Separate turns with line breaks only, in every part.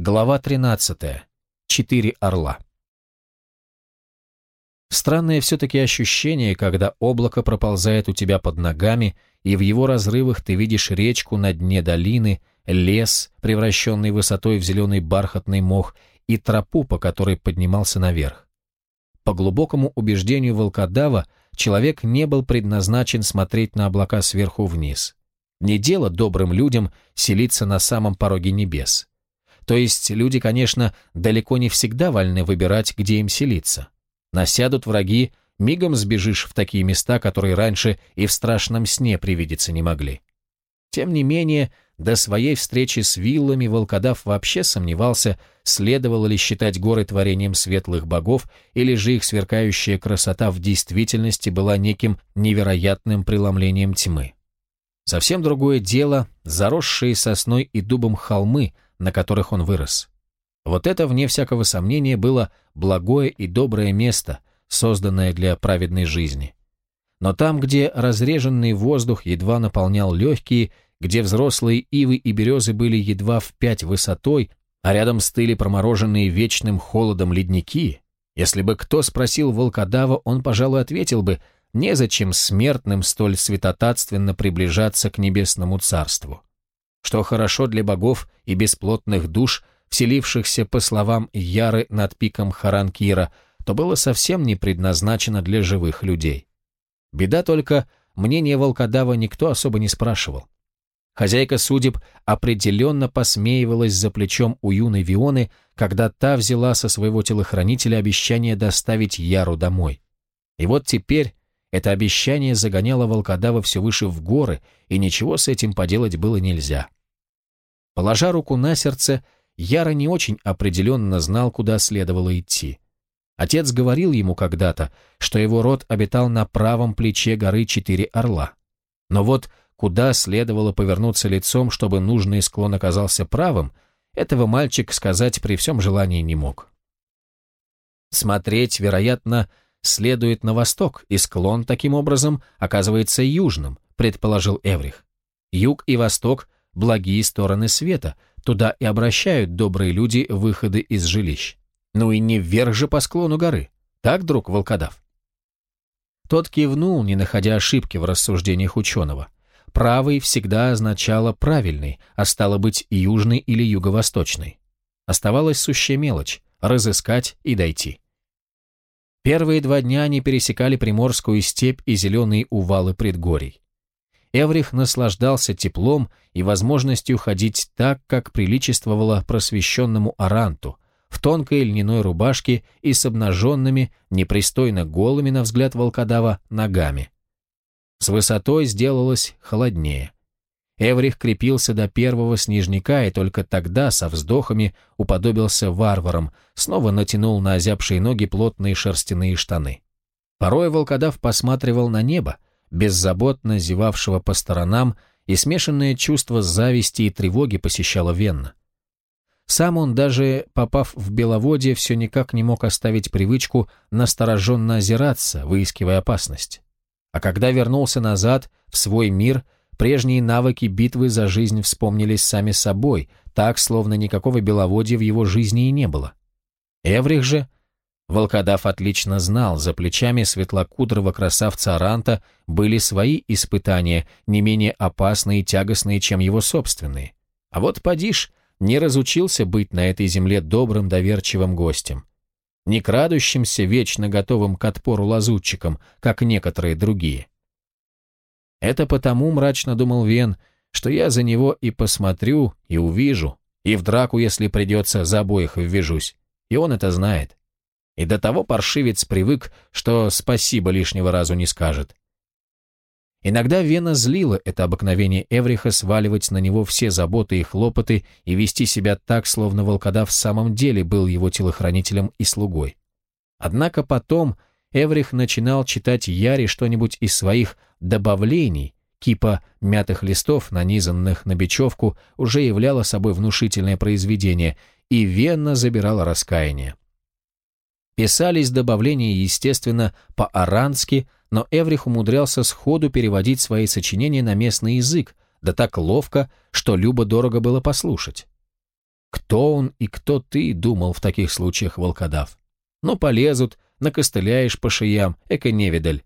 Глава 13. Четыре орла. Странное все-таки ощущение, когда облако проползает у тебя под ногами, и в его разрывах ты видишь речку на дне долины, лес, превращенный высотой в зеленый бархатный мох, и тропу, по которой поднимался наверх. По глубокому убеждению волкодава, человек не был предназначен смотреть на облака сверху вниз. Не дело добрым людям селиться на самом пороге небес. То есть люди, конечно, далеко не всегда вольны выбирать, где им селиться. Насядут враги, мигом сбежишь в такие места, которые раньше и в страшном сне привидеться не могли. Тем не менее, до своей встречи с виллами волкодав вообще сомневался, следовало ли считать горы творением светлых богов, или же их сверкающая красота в действительности была неким невероятным преломлением тьмы. Совсем другое дело – заросшие сосной и дубом холмы – на которых он вырос. Вот это, вне всякого сомнения, было благое и доброе место, созданное для праведной жизни. Но там, где разреженный воздух едва наполнял легкие, где взрослые ивы и березы были едва в пять высотой, а рядом стыли промороженные вечным холодом ледники, если бы кто спросил волкодава, он, пожалуй, ответил бы, незачем смертным столь святотатственно приближаться к небесному царству что хорошо для богов и бесплотных душ, вселившихся, по словам Яры, над пиком Харанкира, то было совсем не предназначено для живых людей. Беда только, мнение волкодава никто особо не спрашивал. Хозяйка судеб определенно посмеивалась за плечом у юной Вионы, когда та взяла со своего телохранителя обещание доставить Яру домой. И вот теперь, это обещание загоняло волкодава все выше в горы, и ничего с этим поделать было нельзя. Положа руку на сердце, Яра не очень определенно знал, куда следовало идти. Отец говорил ему когда-то, что его род обитал на правом плече горы Четыре Орла. Но вот куда следовало повернуться лицом, чтобы нужный склон оказался правым, этого мальчик сказать при всем желании не мог. Смотреть, вероятно, следует на восток, и склон таким образом оказывается южным, предположил Эврих. Юг и восток – благие стороны света, туда и обращают добрые люди выходы из жилищ. Ну и не вверх же по склону горы. Так, друг волкодав? Тот кивнул, не находя ошибки в рассуждениях ученого. Правый всегда означало правильный, а стало быть южный или юго-восточный. Оставалась сущая мелочь – разыскать и дойти. Первые два дня они пересекали Приморскую степь и зеленые увалы предгорий. Эврих наслаждался теплом и возможностью ходить так, как приличествовало просвещенному аранту, в тонкой льняной рубашке и с обнаженными, непристойно голыми, на взгляд волкодава, ногами. С высотой сделалось холоднее. Эврих крепился до первого снежника и только тогда, со вздохами, уподобился варварам, снова натянул на озябшие ноги плотные шерстяные штаны. Порой волкодав посматривал на небо, беззаботно зевавшего по сторонам, и смешанное чувство зависти и тревоги посещало Венна. Сам он, даже попав в Беловодье, все никак не мог оставить привычку настороженно озираться, выискивая опасность. А когда вернулся назад, в свой мир – Прежние навыки битвы за жизнь вспомнились сами собой, так, словно никакого беловодья в его жизни и не было. Эврих же... Волкодав отлично знал, за плечами светлокудрого красавца Аранта были свои испытания, не менее опасные и тягостные, чем его собственные. А вот Падиш не разучился быть на этой земле добрым доверчивым гостем. Не крадущимся, вечно готовым к отпору лазутчикам, как некоторые другие. — это потому, мрачно думал Вен, что я за него и посмотрю, и увижу, и в драку, если придется, за обоих ввяжусь. И он это знает. И до того паршивец привык, что спасибо лишнего разу не скажет. Иногда Вена злила это обыкновение Эвриха сваливать на него все заботы и хлопоты и вести себя так, словно волкодав в самом деле был его телохранителем и слугой. Однако потом, Эврих начинал читать Яре что-нибудь из своих добавлений, кипа мятых листов, нанизанных на бечевку, уже являло собой внушительное произведение, и венно забирала раскаяние. Писались добавления, естественно, по-арански, но Эврих умудрялся сходу переводить свои сочинения на местный язык, да так ловко, что любо-дорого было послушать. «Кто он и кто ты?» — думал в таких случаях волкодав. «Ну, полезут, накостыляешь по шеям, эко-невидаль.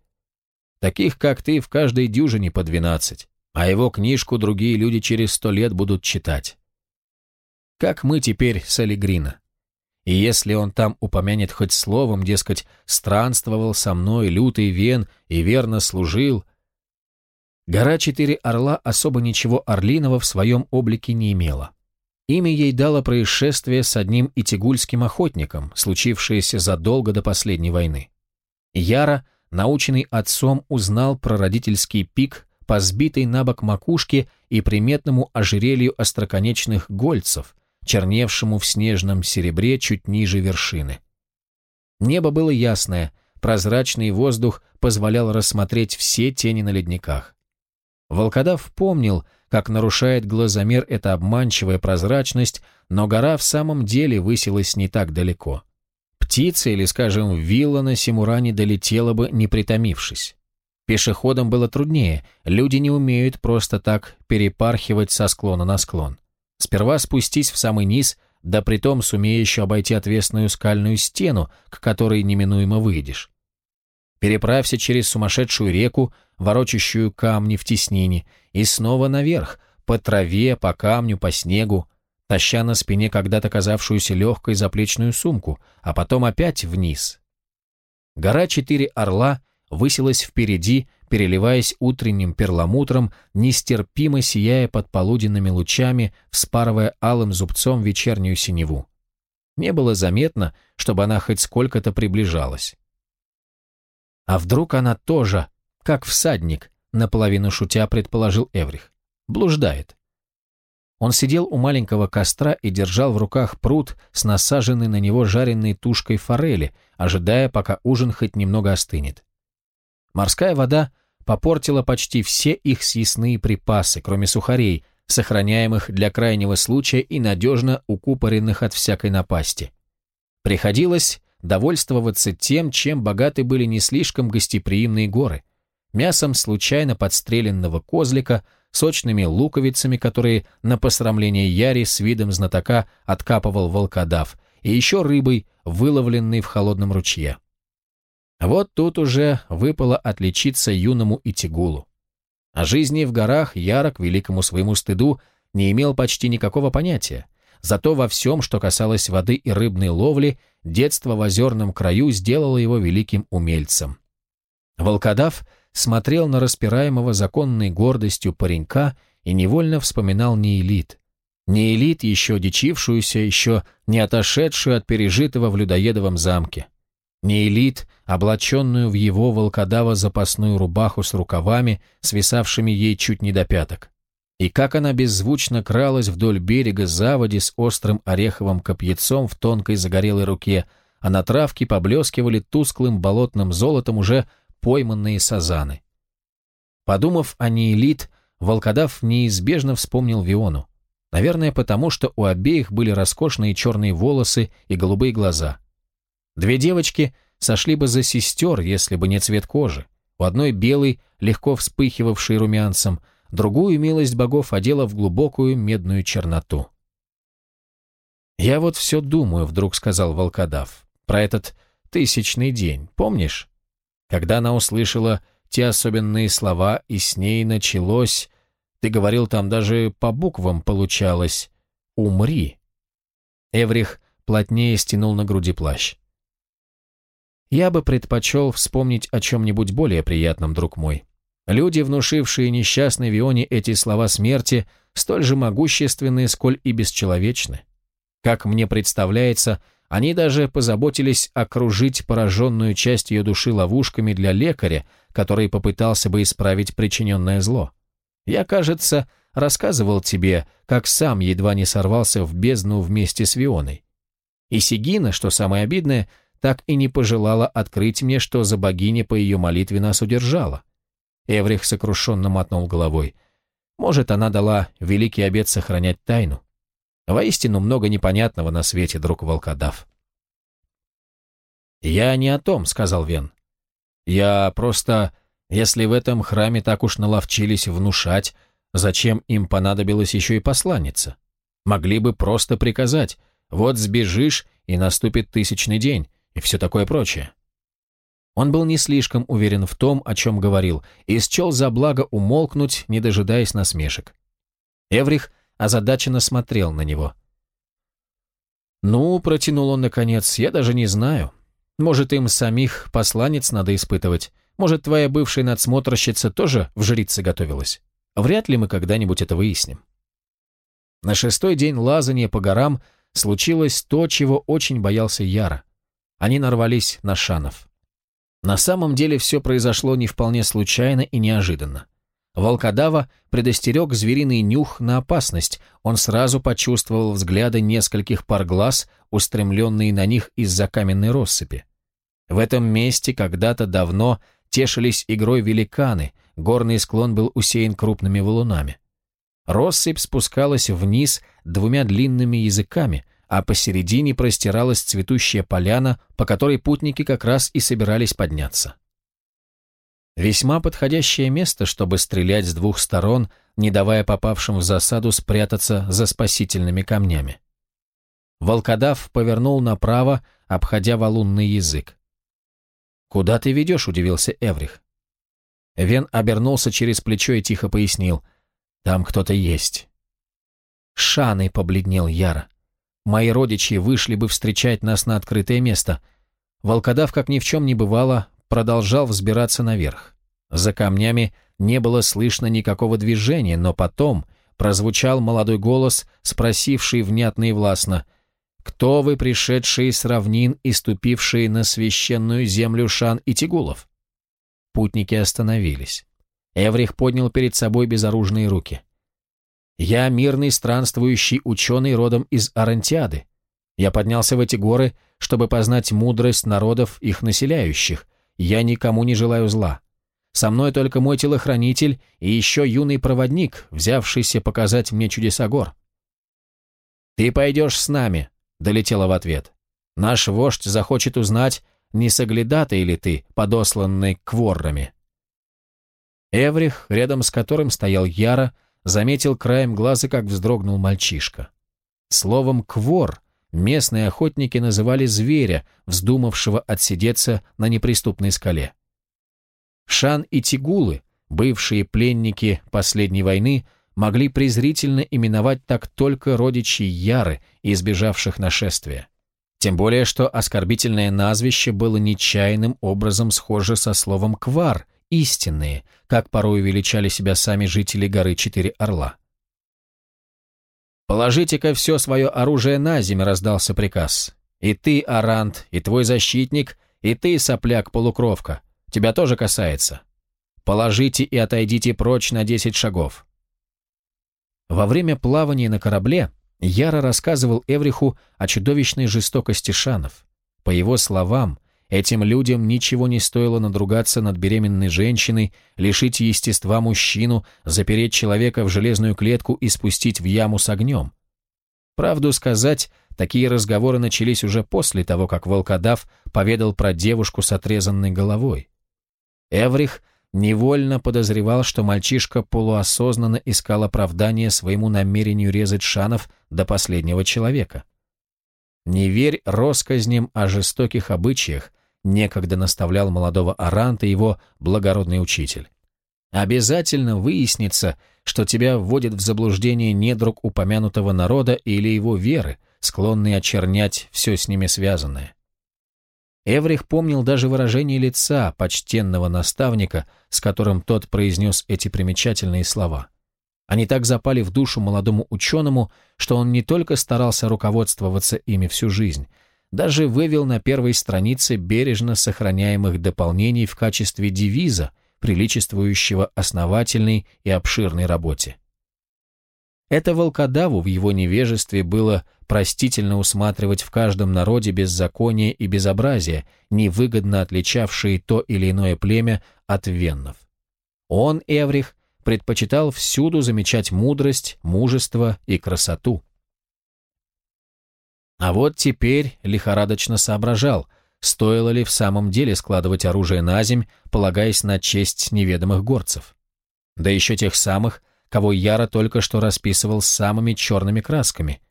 Таких, как ты, в каждой дюжине по двенадцать, а его книжку другие люди через сто лет будут читать. Как мы теперь с Алигрина? И если он там упомянет хоть словом, дескать, странствовал со мной лютый вен и верно служил, гора Четыре Орла особо ничего орлиного в своем облике не имела. Имя ей дало происшествие с одним итигульским охотником, случившееся задолго до последней войны. Яра, наученный отцом, узнал про родительский пик по сбитой на бок макушке и приметному ожерелью остроконечных гольцев, черневшему в снежном серебре чуть ниже вершины. Небо было ясное, прозрачный воздух позволял рассмотреть все тени на ледниках. Волкодав помнил, как нарушает глазомер эта обманчивая прозрачность, но гора в самом деле высилась не так далеко. Птица или, скажем, вилла на Симуране долетела бы, не притомившись. Пешеходам было труднее, люди не умеют просто так перепархивать со склона на склон. Сперва спустись в самый низ, да притом сумей еще обойти отвесную скальную стену, к которой неминуемо выйдешь переправься через сумасшедшую реку, ворочащую камни в теснине, и снова наверх, по траве, по камню, по снегу, таща на спине когда-то казавшуюся легкой заплечную сумку, а потом опять вниз. Гора Четыре Орла высилась впереди, переливаясь утренним перламутром, нестерпимо сияя под полуденными лучами, вспарывая алым зубцом вечернюю синеву. Не было заметно, чтобы она хоть сколько-то приближалась. А вдруг она тоже, как всадник, наполовину шутя предположил Эврих, блуждает. Он сидел у маленького костра и держал в руках пруд с насаженной на него жареной тушкой форели, ожидая, пока ужин хоть немного остынет. Морская вода попортила почти все их съестные припасы, кроме сухарей, сохраняемых для крайнего случая и надежно укупоренных от всякой напасти. Приходилось довольствоваться тем, чем богаты были не слишком гостеприимные горы. Мясом случайно подстреленного козлика, сочными луковицами, которые на посрамление Яри с видом знатока откапывал волкодав, и еще рыбой, выловленной в холодном ручье. Вот тут уже выпало отличиться юному Итигулу. О жизни в горах Ярок, великому своему стыду, не имел почти никакого понятия. Зато во всем, что касалось воды и рыбной ловли, детство в озерном краю сделало его великим умельцем. Волкодав смотрел на распираемого законной гордостью паренька и невольно вспоминал Неэлит. Неэлит, еще дичившуюся, еще не отошедшую от пережитого в людоедовом замке. Неэлит, облаченную в его волкодава запасную рубаху с рукавами, свисавшими ей чуть не до пяток и как она беззвучно кралась вдоль берега заводи с острым ореховым копьяцом в тонкой загорелой руке, а на травке поблескивали тусклым болотным золотом уже пойманные сазаны. Подумав о нейлит, волкодав неизбежно вспомнил Виону. Наверное, потому что у обеих были роскошные черные волосы и голубые глаза. Две девочки сошли бы за сестер, если бы не цвет кожи. У одной белый, легко вспыхивавший румянцем – другую милость богов одела в глубокую медную черноту. «Я вот все думаю», — вдруг сказал волкодав, — «про этот тысячный день, помнишь?» Когда она услышала те особенные слова, и с ней началось, ты говорил, там даже по буквам получалось, «умри». Эврих плотнее стянул на груди плащ. «Я бы предпочел вспомнить о чем-нибудь более приятном, друг мой», Люди, внушившие несчастной Вионе эти слова смерти, столь же могущественны, сколь и бесчеловечны. Как мне представляется, они даже позаботились окружить пораженную часть ее души ловушками для лекаря, который попытался бы исправить причиненное зло. Я, кажется, рассказывал тебе, как сам едва не сорвался в бездну вместе с Вионой. И Сигина, что самое обидное, так и не пожелала открыть мне, что за богиня по ее молитве нас удержала. Эврих сокрушенно мотнул головой. Может, она дала великий обет сохранять тайну? Воистину много непонятного на свете, друг волкодав. «Я не о том», — сказал Вен. «Я просто... Если в этом храме так уж наловчились внушать, зачем им понадобилось еще и посланница? Могли бы просто приказать, вот сбежишь, и наступит тысячный день, и все такое прочее. Он был не слишком уверен в том, о чем говорил, и счел за благо умолкнуть, не дожидаясь насмешек. Эврих озадаченно смотрел на него. «Ну, — протянул он наконец, — я даже не знаю. Может, им самих посланец надо испытывать. Может, твоя бывшая надсмотрщица тоже в жрице готовилась. Вряд ли мы когда-нибудь это выясним». На шестой день лазания по горам случилось то, чего очень боялся Яра. Они нарвались на шанов. На самом деле все произошло не вполне случайно и неожиданно. Волкодава предостерег звериный нюх на опасность. Он сразу почувствовал взгляды нескольких пар глаз, устремленные на них из-за каменной россыпи. В этом месте когда-то давно тешились игрой великаны, горный склон был усеян крупными валунами. Россыпь спускалась вниз двумя длинными языками, а посередине простиралась цветущая поляна, по которой путники как раз и собирались подняться. Весьма подходящее место, чтобы стрелять с двух сторон, не давая попавшим в засаду спрятаться за спасительными камнями. Волкодав повернул направо, обходя валунный язык. «Куда ты ведешь?» — удивился Эврих. Вен обернулся через плечо и тихо пояснил. «Там кто-то есть». Шаны побледнел яро. Мои родичи вышли бы встречать нас на открытое место. Волкодав, как ни в чем не бывало, продолжал взбираться наверх. За камнями не было слышно никакого движения, но потом прозвучал молодой голос, спросивший внятно и властно — кто вы, пришедшие с равнин и ступившие на священную землю Шан и Тигулов? Путники остановились. Эврих поднял перед собой безоружные руки. Я мирный странствующий ученый родом из Арантиады. Я поднялся в эти горы, чтобы познать мудрость народов, их населяющих. Я никому не желаю зла. Со мной только мой телохранитель и еще юный проводник, взявшийся показать мне чудеса гор. «Ты пойдешь с нами», — долетело в ответ. «Наш вождь захочет узнать, не соглядатый ли ты, подосланный кворрами». Эврих, рядом с которым стоял Яра, заметил краем глаза, как вздрогнул мальчишка. Словом «квор» местные охотники называли зверя, вздумавшего отсидеться на неприступной скале. Шан и Тигулы, бывшие пленники последней войны, могли презрительно именовать так только родичей Яры, избежавших нашествия. Тем более, что оскорбительное назвище было нечаянным образом схоже со словом «квар», истинные, как порой величали себя сами жители горы Четыре Орла. «Положите-ка все свое оружие на землю», — раздался приказ. «И ты, Арант, и твой защитник, и ты, сопляк-полукровка. Тебя тоже касается. Положите и отойдите прочь на десять шагов». Во время плавания на корабле Яра рассказывал Эвриху о чудовищной жестокости шанов. По его словам, Этим людям ничего не стоило надругаться над беременной женщиной, лишить естества мужчину, запереть человека в железную клетку и спустить в яму с огнем. Правду сказать, такие разговоры начались уже после того, как волкодав поведал про девушку с отрезанной головой. Эврих невольно подозревал, что мальчишка полуосознанно искал оправдание своему намерению резать шанов до последнего человека. Не верь россказням о жестоких обычаях, некогда наставлял молодого Аранта его благородный учитель. Обязательно выяснится, что тебя вводит в заблуждение недруг упомянутого народа или его веры, склонные очернять все с ними связанное. Эврих помнил даже выражение лица почтенного наставника, с которым тот произнес эти примечательные слова. Они так запали в душу молодому ученому, что он не только старался руководствоваться ими всю жизнь, даже вывел на первой странице бережно сохраняемых дополнений в качестве девиза, приличествующего основательной и обширной работе. Это волкодаву в его невежестве было простительно усматривать в каждом народе беззаконие и безобразие, невыгодно отличавшие то или иное племя от веннов. Он, Эврих, предпочитал всюду замечать мудрость, мужество и красоту. А вот теперь лихорадочно соображал, стоило ли в самом деле складывать оружие на земь, полагаясь на честь неведомых горцев. Да еще тех самых, кого Яра только что расписывал самыми черными красками.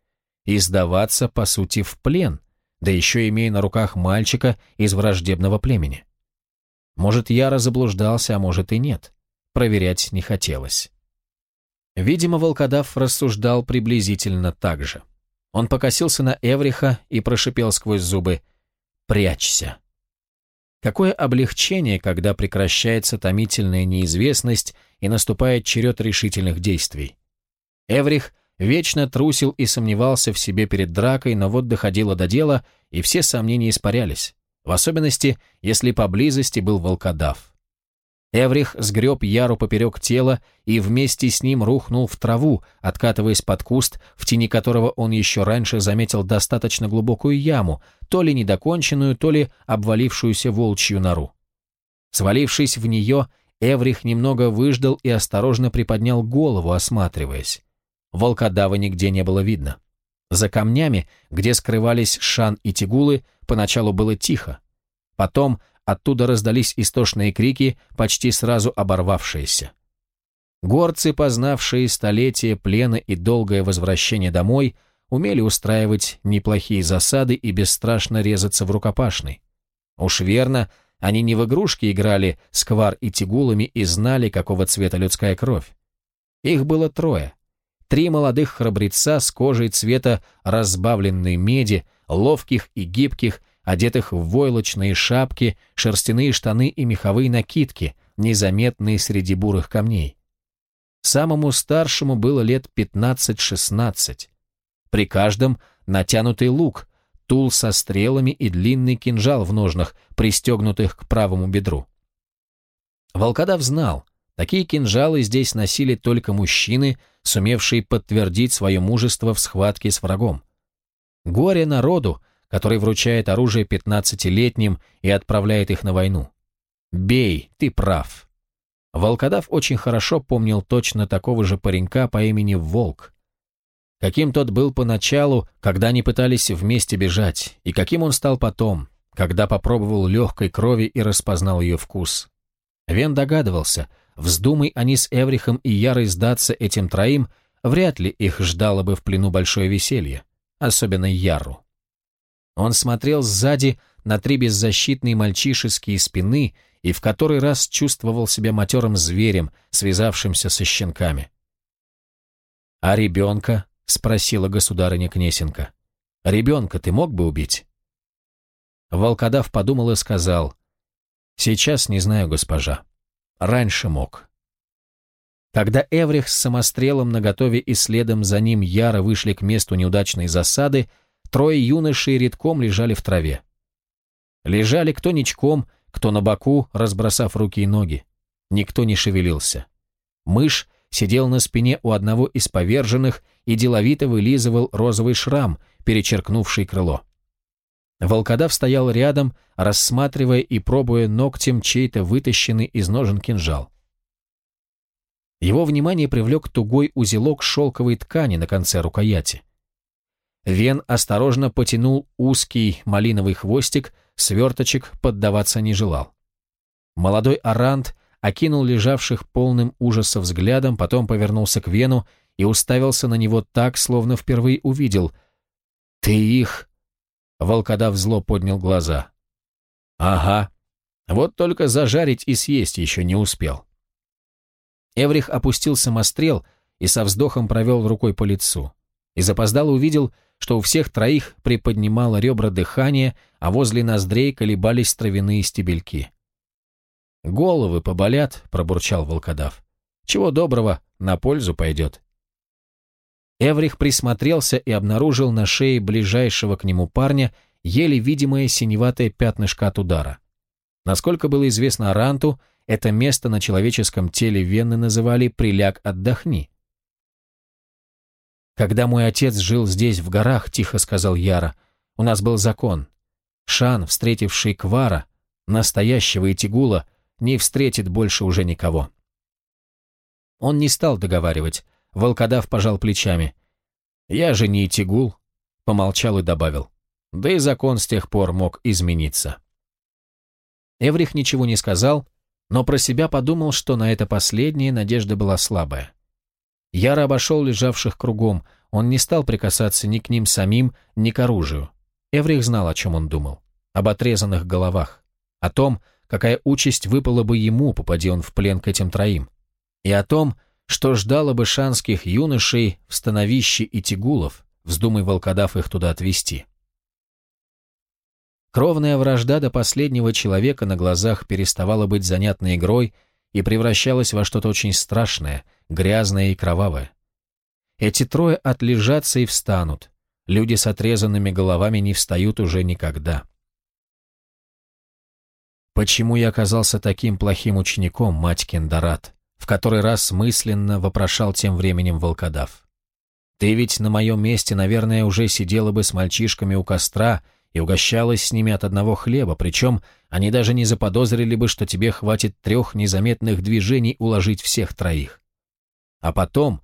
И сдаваться, по сути, в плен, да еще имея на руках мальчика из враждебного племени. Может, Яра заблуждался, а может и нет. Проверять не хотелось. Видимо, волкодав рассуждал приблизительно так же. Он покосился на Эвриха и прошипел сквозь зубы «Прячься». Какое облегчение, когда прекращается томительная неизвестность и наступает черед решительных действий. Эврих вечно трусил и сомневался в себе перед дракой, но вот доходило до дела, и все сомнения испарялись, в особенности, если поблизости был волкодав. Эврих сгреб Яру поперек тела и вместе с ним рухнул в траву, откатываясь под куст, в тени которого он еще раньше заметил достаточно глубокую яму, то ли недоконченную, то ли обвалившуюся волчью нору. Свалившись в нее, Эврих немного выждал и осторожно приподнял голову, осматриваясь. Волкодава нигде не было видно. За камнями, где скрывались Шан и Тигулы, поначалу было тихо. Потом Оттуда раздались истошные крики, почти сразу оборвавшиеся. Горцы, познавшие столетия плена и долгое возвращение домой, умели устраивать неплохие засады и бесстрашно резаться в рукопашный. Уж верно, они не в игрушки играли с квар и тигулами и знали, какого цвета людская кровь. Их было трое. Три молодых храбреца с кожей цвета разбавленной меди, ловких и гибких, одетых в войлочные шапки, шерстяные штаны и меховые накидки, незаметные среди бурых камней. Самому старшему было лет 15-16. При каждом натянутый лук, тул со стрелами и длинный кинжал в ножнах, пристегнутых к правому бедру. Волкодав знал, такие кинжалы здесь носили только мужчины, сумевшие подтвердить свое мужество в схватке с врагом. Горе народу, который вручает оружие пятнадцатилетним и отправляет их на войну. «Бей, ты прав». Волкодав очень хорошо помнил точно такого же паренька по имени Волк. Каким тот был поначалу, когда они пытались вместе бежать, и каким он стал потом, когда попробовал легкой крови и распознал ее вкус. Вен догадывался, вздумай они с Эврихом и Ярой сдаться этим троим, вряд ли их ждало бы в плену большое веселье, особенно Яру. Он смотрел сзади на три беззащитные мальчишеские спины и в который раз чувствовал себя матерым зверем, связавшимся со щенками. «А ребенка?» — спросила государыня Кнесенко. «Ребенка ты мог бы убить?» Волкодав подумал и сказал. «Сейчас не знаю, госпожа. Раньше мог». Когда Эврих с самострелом наготове и следом за ним яро вышли к месту неудачной засады, Трое юношей редком лежали в траве. Лежали кто ничком, кто на боку, разбросав руки и ноги. Никто не шевелился. Мышь сидел на спине у одного из поверженных и деловито вылизывал розовый шрам, перечеркнувший крыло. Волкодав стоял рядом, рассматривая и пробуя ногтем чей-то вытащенный из ножен кинжал. Его внимание привлек тугой узелок шелковой ткани на конце рукояти. Вен осторожно потянул узкий малиновый хвостик, сверточек поддаваться не желал. Молодой арант окинул лежавших полным ужаса взглядом, потом повернулся к Вену и уставился на него так, словно впервые увидел. «Ты их...» Волкодав зло поднял глаза. «Ага. Вот только зажарить и съесть еще не успел». Эврих опустил самострел и со вздохом провел рукой по лицу. И запоздал увидел, что у всех троих приподнимало ребра дыхания, а возле ноздрей колебались травяные стебельки. «Головы поболят», — пробурчал волкодав. «Чего доброго, на пользу пойдет». Эврих присмотрелся и обнаружил на шее ближайшего к нему парня еле видимое синеватое пятнышко от удара. Насколько было известно Ранту, это место на человеческом теле Вены называли «приляг отдохни». «Когда мой отец жил здесь, в горах», — тихо сказал Яра, — «у нас был закон. Шан, встретивший Квара, настоящего и Тигула, не встретит больше уже никого». Он не стал договаривать. Волкодав пожал плечами. «Я же не Тигул», — помолчал и добавил. «Да и закон с тех пор мог измениться». Эврих ничего не сказал, но про себя подумал, что на это последнее надежда была слабая. Яра обошел лежавших кругом. Он не стал прикасаться ни к ним самим, ни к оружию. Эврих знал, о чем он думал. Об отрезанных головах. О том, какая участь выпала бы ему, попади он в плен к этим троим. И о том, что ждало бы шанских юношей в становище и тягулов, вздумай волкодав их туда отвезти. Кровная вражда до последнего человека на глазах переставала быть занятной игрой — и превращалась во что-то очень страшное, грязное и кровавое. Эти трое отлежатся и встанут. Люди с отрезанными головами не встают уже никогда. Почему я оказался таким плохим учеником, мать Кендарат? В который раз мысленно вопрошал тем временем волкодав. Ты ведь на моем месте, наверное, уже сидела бы с мальчишками у костра и угощалась с ними от одного хлеба, причем они даже не заподозрили бы, что тебе хватит трех незаметных движений уложить всех троих. А потом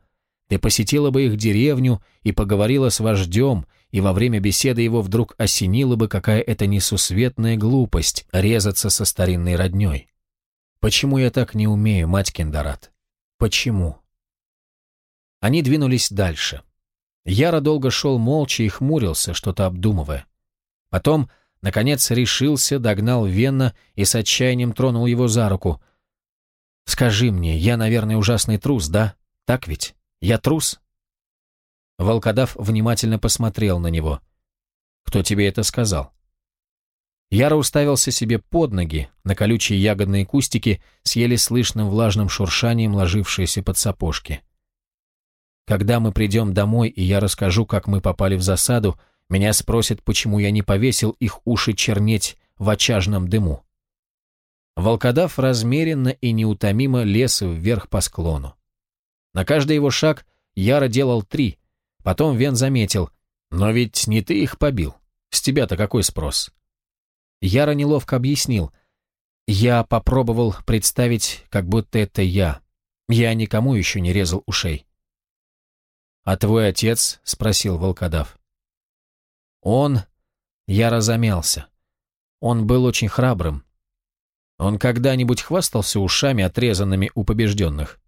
ты посетила бы их деревню и поговорила с вождем, и во время беседы его вдруг осенила бы, какая это несусветная глупость резаться со старинной родней. Почему я так не умею, мать Кендарат? Почему? Они двинулись дальше. Яра долго шел молча и хмурился, что-то обдумывая. Потом, наконец, решился, догнал Венна и с отчаянием тронул его за руку. «Скажи мне, я, наверное, ужасный трус, да? Так ведь? Я трус?» Волкодав внимательно посмотрел на него. «Кто тебе это сказал?» Яро уставился себе под ноги, на колючие ягодные кустики съели слышным влажным шуршанием, ложившиеся под сапожки. «Когда мы придем домой, и я расскажу, как мы попали в засаду, меня спросят, почему я не повесил их уши чернеть в очажном дыму. Волкодав размеренно и неутомимо лез вверх по склону. На каждый его шаг Яра делал три. Потом Вен заметил. «Но ведь не ты их побил. С тебя-то какой спрос?» Яра неловко объяснил. «Я попробовал представить, как будто это я. Я никому еще не резал ушей». «А твой отец?» — спросил волкодав. Он... Я разомялся. Он был очень храбрым. Он когда-нибудь хвастался ушами, отрезанными у побежденных?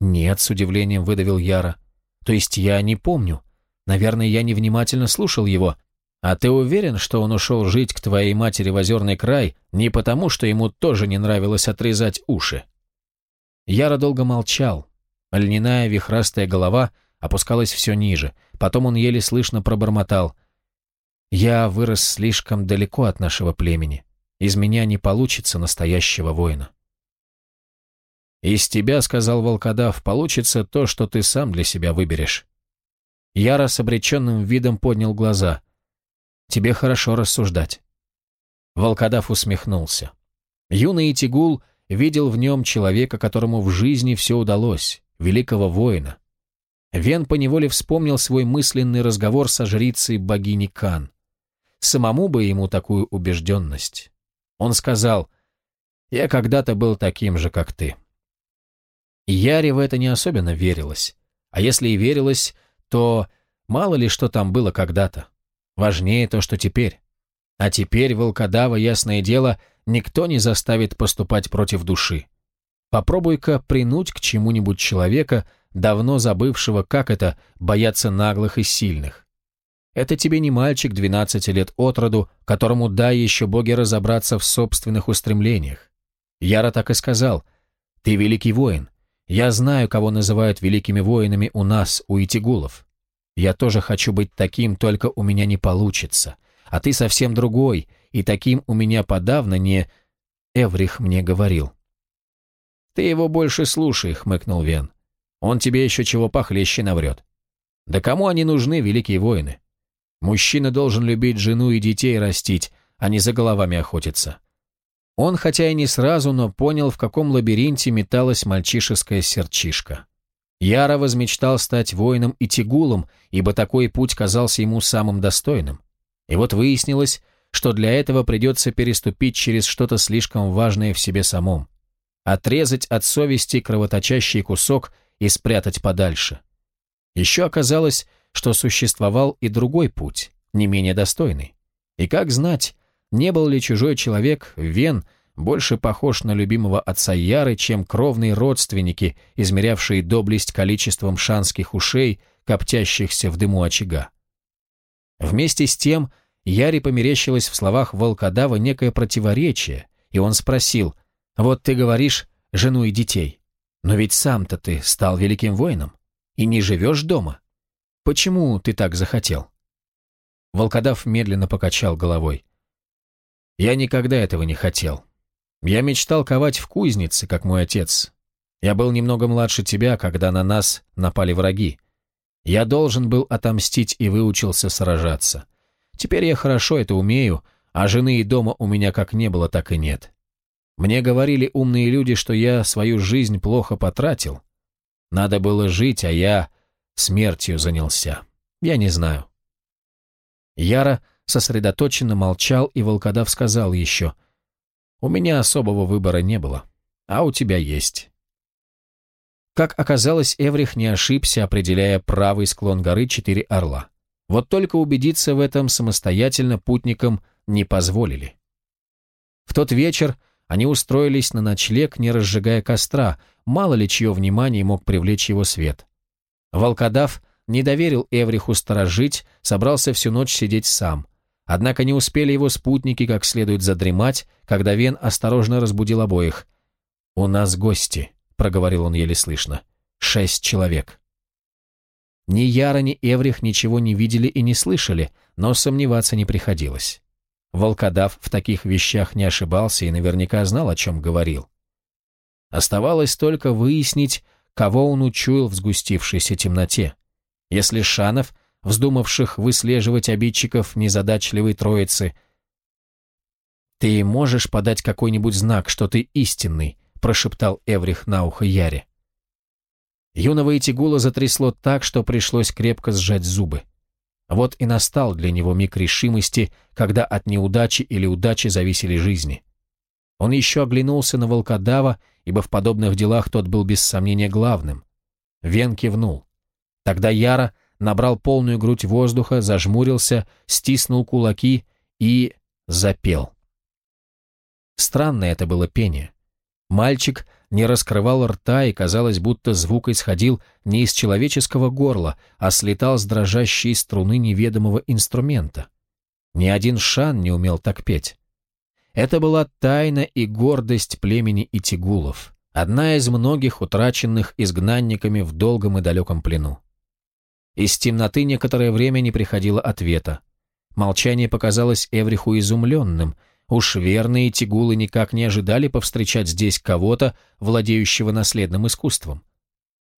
Нет, с удивлением выдавил Яра. То есть я не помню. Наверное, я невнимательно слушал его. А ты уверен, что он ушел жить к твоей матери в Озерный край не потому, что ему тоже не нравилось отрезать уши? Яра долго молчал. Льняная вихрастая голова опускалась все ниже. Потом он еле слышно пробормотал — я вырос слишком далеко от нашего племени. Из меня не получится настоящего воина. Из тебя, — сказал волкодав, — получится то, что ты сам для себя выберешь. Яра с обреченным видом поднял глаза. Тебе хорошо рассуждать. Волкодав усмехнулся. Юный Тигул видел в нем человека, которому в жизни все удалось, великого воина. Вен поневоле вспомнил свой мысленный разговор со жрицей богини Кан. Самому бы ему такую убежденность. Он сказал, «Я когда-то был таким же, как ты». Яре в это не особенно верилось. А если и верилось, то мало ли что там было когда-то. Важнее то, что теперь. А теперь волкодава, ясное дело, никто не заставит поступать против души. Попробуй-ка принуть к чему-нибудь человека, давно забывшего, как это, бояться наглых и сильных. Это тебе не мальчик 12 лет от роду, которому дай еще боги разобраться в собственных устремлениях. Яра так и сказал. Ты великий воин. Я знаю, кого называют великими воинами у нас, у Итигулов. Я тоже хочу быть таким, только у меня не получится. А ты совсем другой, и таким у меня подавно не... Эврих мне говорил. «Ты его больше слушай», — хмыкнул Вен. «Он тебе еще чего похлеще наврет». «Да кому они нужны, великие воины?» Мужчина должен любить жену и детей растить, а не за головами охотиться. Он, хотя и не сразу, но понял, в каком лабиринте металась мальчишеская серчишка. Яро возмечтал стать воином и тягулом, ибо такой путь казался ему самым достойным. И вот выяснилось, что для этого придется переступить через что-то слишком важное в себе самом. Отрезать от совести кровоточащий кусок и спрятать подальше. Еще оказалось, что существовал и другой путь, не менее достойный. И как знать, не был ли чужой человек, Вен, больше похож на любимого отца Яры, чем кровные родственники, измерявшие доблесть количеством шанских ушей, коптящихся в дыму очага. Вместе с тем, Яре померещилось в словах волкодава некое противоречие, и он спросил, «Вот ты говоришь, жену и детей, но ведь сам-то ты стал великим воином и не живешь дома». Почему ты так захотел?» Волкодав медленно покачал головой. «Я никогда этого не хотел. Я мечтал ковать в кузнице, как мой отец. Я был немного младше тебя, когда на нас напали враги. Я должен был отомстить и выучился сражаться. Теперь я хорошо это умею, а жены и дома у меня как не было, так и нет. Мне говорили умные люди, что я свою жизнь плохо потратил. Надо было жить, а я смертью занялся. Я не знаю. Яра сосредоточенно молчал, и Волкодав сказал еще, «У меня особого выбора не было, а у тебя есть». Как оказалось, Эврих не ошибся, определяя правый склон горы Четыре Орла. Вот только убедиться в этом самостоятельно путникам не позволили. В тот вечер они устроились на ночлег, не разжигая костра, мало ли чье внимание мог привлечь его свет. Волкодав не доверил Эвриху сторожить, собрался всю ночь сидеть сам. Однако не успели его спутники как следует задремать, когда Вен осторожно разбудил обоих. «У нас гости», — проговорил он еле слышно. «Шесть человек». Ни Яра, ни Эврих ничего не видели и не слышали, но сомневаться не приходилось. Волкодав в таких вещах не ошибался и наверняка знал, о чем говорил. Оставалось только выяснить, кого он учуял в сгустившейся темноте. Если Шанов, вздумавших выслеживать обидчиков незадачливой троицы, «Ты можешь подать какой-нибудь знак, что ты истинный», прошептал Эврих на ухо Яре. Юного Итигула затрясло так, что пришлось крепко сжать зубы. Вот и настал для него миг решимости, когда от неудачи или удачи зависели жизни. Он еще оглянулся на волкодава, ибо в подобных делах тот был без сомнения главным. Вен кивнул. Тогда Яра набрал полную грудь воздуха, зажмурился, стиснул кулаки и запел. Странное это было пение. Мальчик не раскрывал рта, и казалось, будто звук исходил не из человеческого горла, а слетал с дрожащей струны неведомого инструмента. Ни один шан не умел так петь. Это была тайна и гордость племени Итигулов, одна из многих утраченных изгнанниками в долгом и далеком плену. Из темноты некоторое время не приходило ответа. Молчание показалось Эвриху изумленным. Уж верные тигулы никак не ожидали повстречать здесь кого-то, владеющего наследным искусством.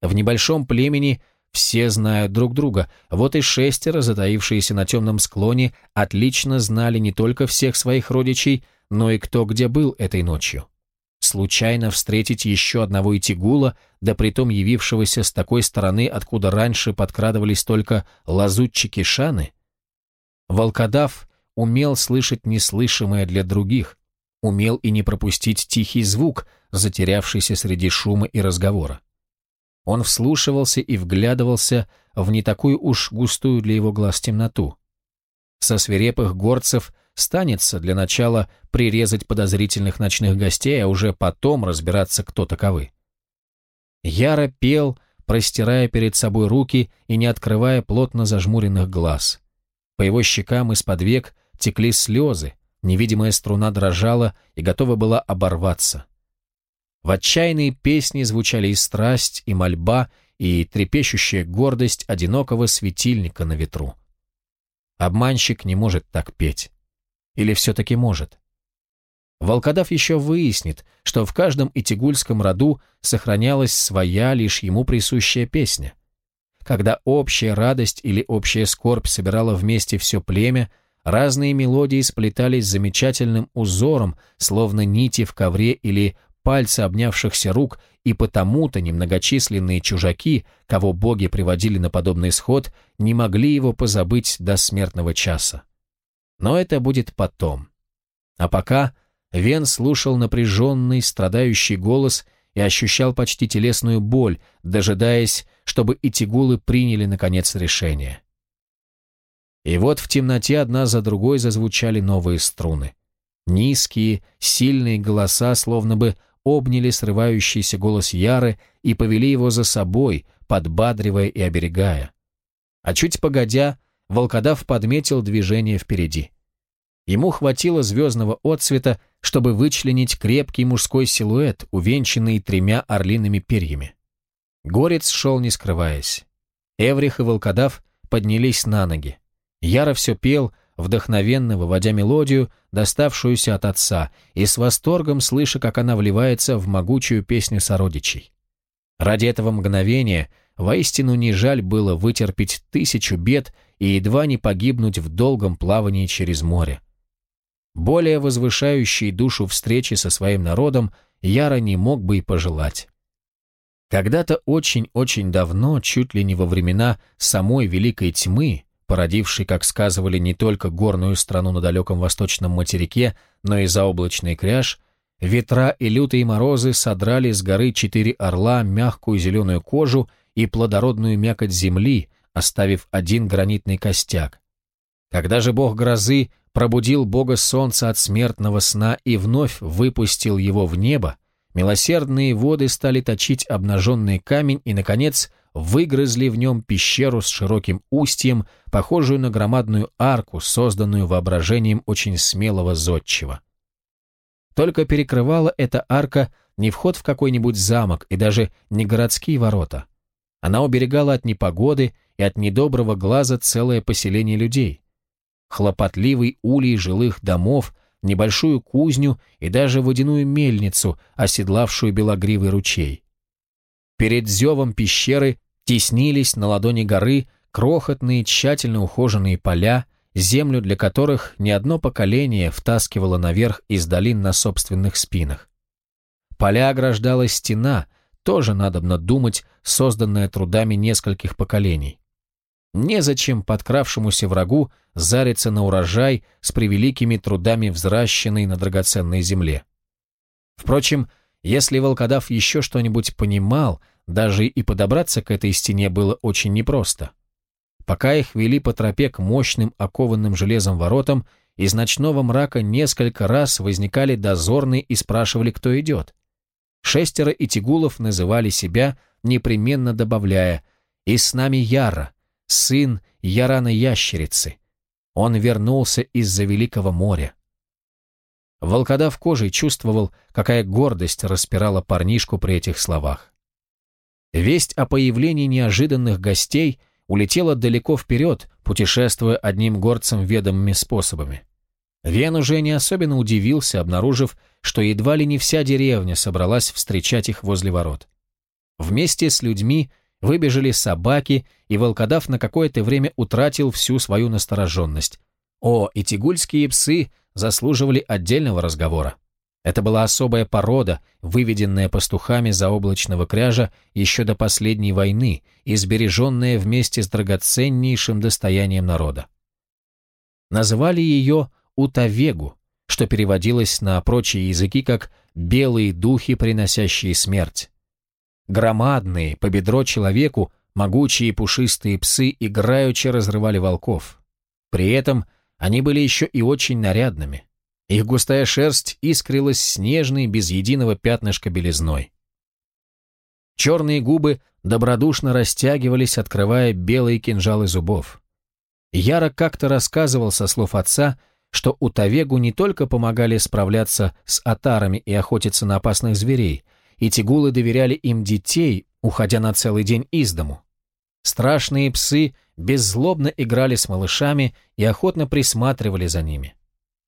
В небольшом племени все знают друг друга, вот и шестеро, затаившиеся на темном склоне, отлично знали не только всех своих родичей, но и кто где был этой ночью. Случайно встретить еще одного Итигула, да притом явившегося с такой стороны, откуда раньше подкрадывались только лазутчики Шаны? Волкодав умел слышать неслышимое для других, умел и не пропустить тихий звук, затерявшийся среди шума и разговора. Он вслушивался и вглядывался в не такую уж густую для его глаз темноту. Со свирепых горцев – станется для начала прирезать подозрительных ночных гостей, а уже потом разбираться, кто таковы. Яро пел, простирая перед собой руки и не открывая плотно зажмуренных глаз. По его щекам из-под век текли слезы, невидимая струна дрожала и готова была оборваться. В отчаянные песни звучали и страсть, и мольба, и трепещущая гордость одинокого светильника на ветру. Обманщик не может так петь. Или все-таки может? Волкодав еще выяснит, что в каждом итигульском роду сохранялась своя, лишь ему присущая песня. Когда общая радость или общая скорбь собирала вместе все племя, разные мелодии сплетались замечательным узором, словно нити в ковре или пальцы обнявшихся рук, и потому-то немногочисленные чужаки, кого боги приводили на подобный сход, не могли его позабыть до смертного часа. Но это будет потом. А пока Вен слушал напряженный, страдающий голос и ощущал почти телесную боль, дожидаясь, чтобы Итигулы приняли, наконец, решение. И вот в темноте одна за другой зазвучали новые струны. Низкие, сильные голоса словно бы обняли срывающийся голос Яры и повели его за собой, подбадривая и оберегая. А чуть погодя, волкодав подметил движение впереди. Ему хватило звездного отсвета, чтобы вычленить крепкий мужской силуэт, увенчанный тремя орлиными перьями. Горец шел не скрываясь. Эврих и волкодав поднялись на ноги. Яро все пел, вдохновенно выводя мелодию, доставшуюся от отца, и с восторгом слыша, как она вливается в могучую песню сородичей. Ради этого мгновения воистину не жаль было вытерпеть тысячу бед и едва не погибнуть в долгом плавании через море. Более возвышающей душу встречи со своим народом Яра не мог бы и пожелать. Когда-то очень-очень давно, чуть ли не во времена самой Великой Тьмы, породившей, как сказывали, не только горную страну на далеком восточном материке, но и заоблачный кряж, ветра и лютые морозы содрали с горы четыре орла мягкую зеленую кожу и плодородную мякоть земли, оставив один гранитный костяк. Когда же бог грозы пробудил бога солнца от смертного сна и вновь выпустил его в небо, милосердные воды стали точить обнаженный камень и, наконец, выгрызли в нем пещеру с широким устьем, похожую на громадную арку, созданную воображением очень смелого зодчего. Только перекрывала эта арка не вход в какой-нибудь замок и даже не городские ворота – она уберегала от непогоды и от недоброго глаза целое поселение людей. Хлопотливый улей жилых домов, небольшую кузню и даже водяную мельницу, оседлавшую белогривый ручей. Перед зевом пещеры теснились на ладони горы крохотные тщательно ухоженные поля, землю для которых ни одно поколение втаскивало наверх из долин на собственных спинах. Поля ограждала стена, тоже надобно думать, созданная трудами нескольких поколений. Незачем подкравшемуся врагу зариться на урожай с превеликими трудами, взращенный на драгоценной земле. Впрочем, если волкодав еще что-нибудь понимал, даже и подобраться к этой стене было очень непросто. Пока их вели по тропе к мощным окованным железом воротам, из ночного мрака несколько раз возникали дозорные и спрашивали, кто идет. Шестеро и тигулов называли себя непременно добавляя «И с нами Яра, сын Ярана Ящерицы. Он вернулся из-за Великого моря». Волкодав кожей чувствовал, какая гордость распирала парнишку при этих словах. Весть о появлении неожиданных гостей улетела далеко вперед, путешествуя одним горцем ведомыми способами. Вен уже не особенно удивился, обнаружив, что едва ли не вся деревня собралась встречать их возле ворот. Вместе с людьми выбежали собаки, и волкодав на какое-то время утратил всю свою настороженность. О, и тигульские псы заслуживали отдельного разговора. Это была особая порода, выведенная пастухами за заоблачного кряжа еще до последней войны и сбереженная вместе с драгоценнейшим достоянием народа. Называли ее Утавегу, что переводилось на прочие языки как «белые духи, приносящие смерть». Громадные, по бедро человеку, могучие пушистые псы играючи разрывали волков. При этом они были еще и очень нарядными. Их густая шерсть искрилась снежной, без единого пятнышка белизной. Черные губы добродушно растягивались, открывая белые кинжалы зубов. Яра как-то рассказывал со слов отца, что у Тавегу не только помогали справляться с отарами и охотиться на опасных зверей – и тигулы доверяли им детей, уходя на целый день из дому. Страшные псы беззлобно играли с малышами и охотно присматривали за ними.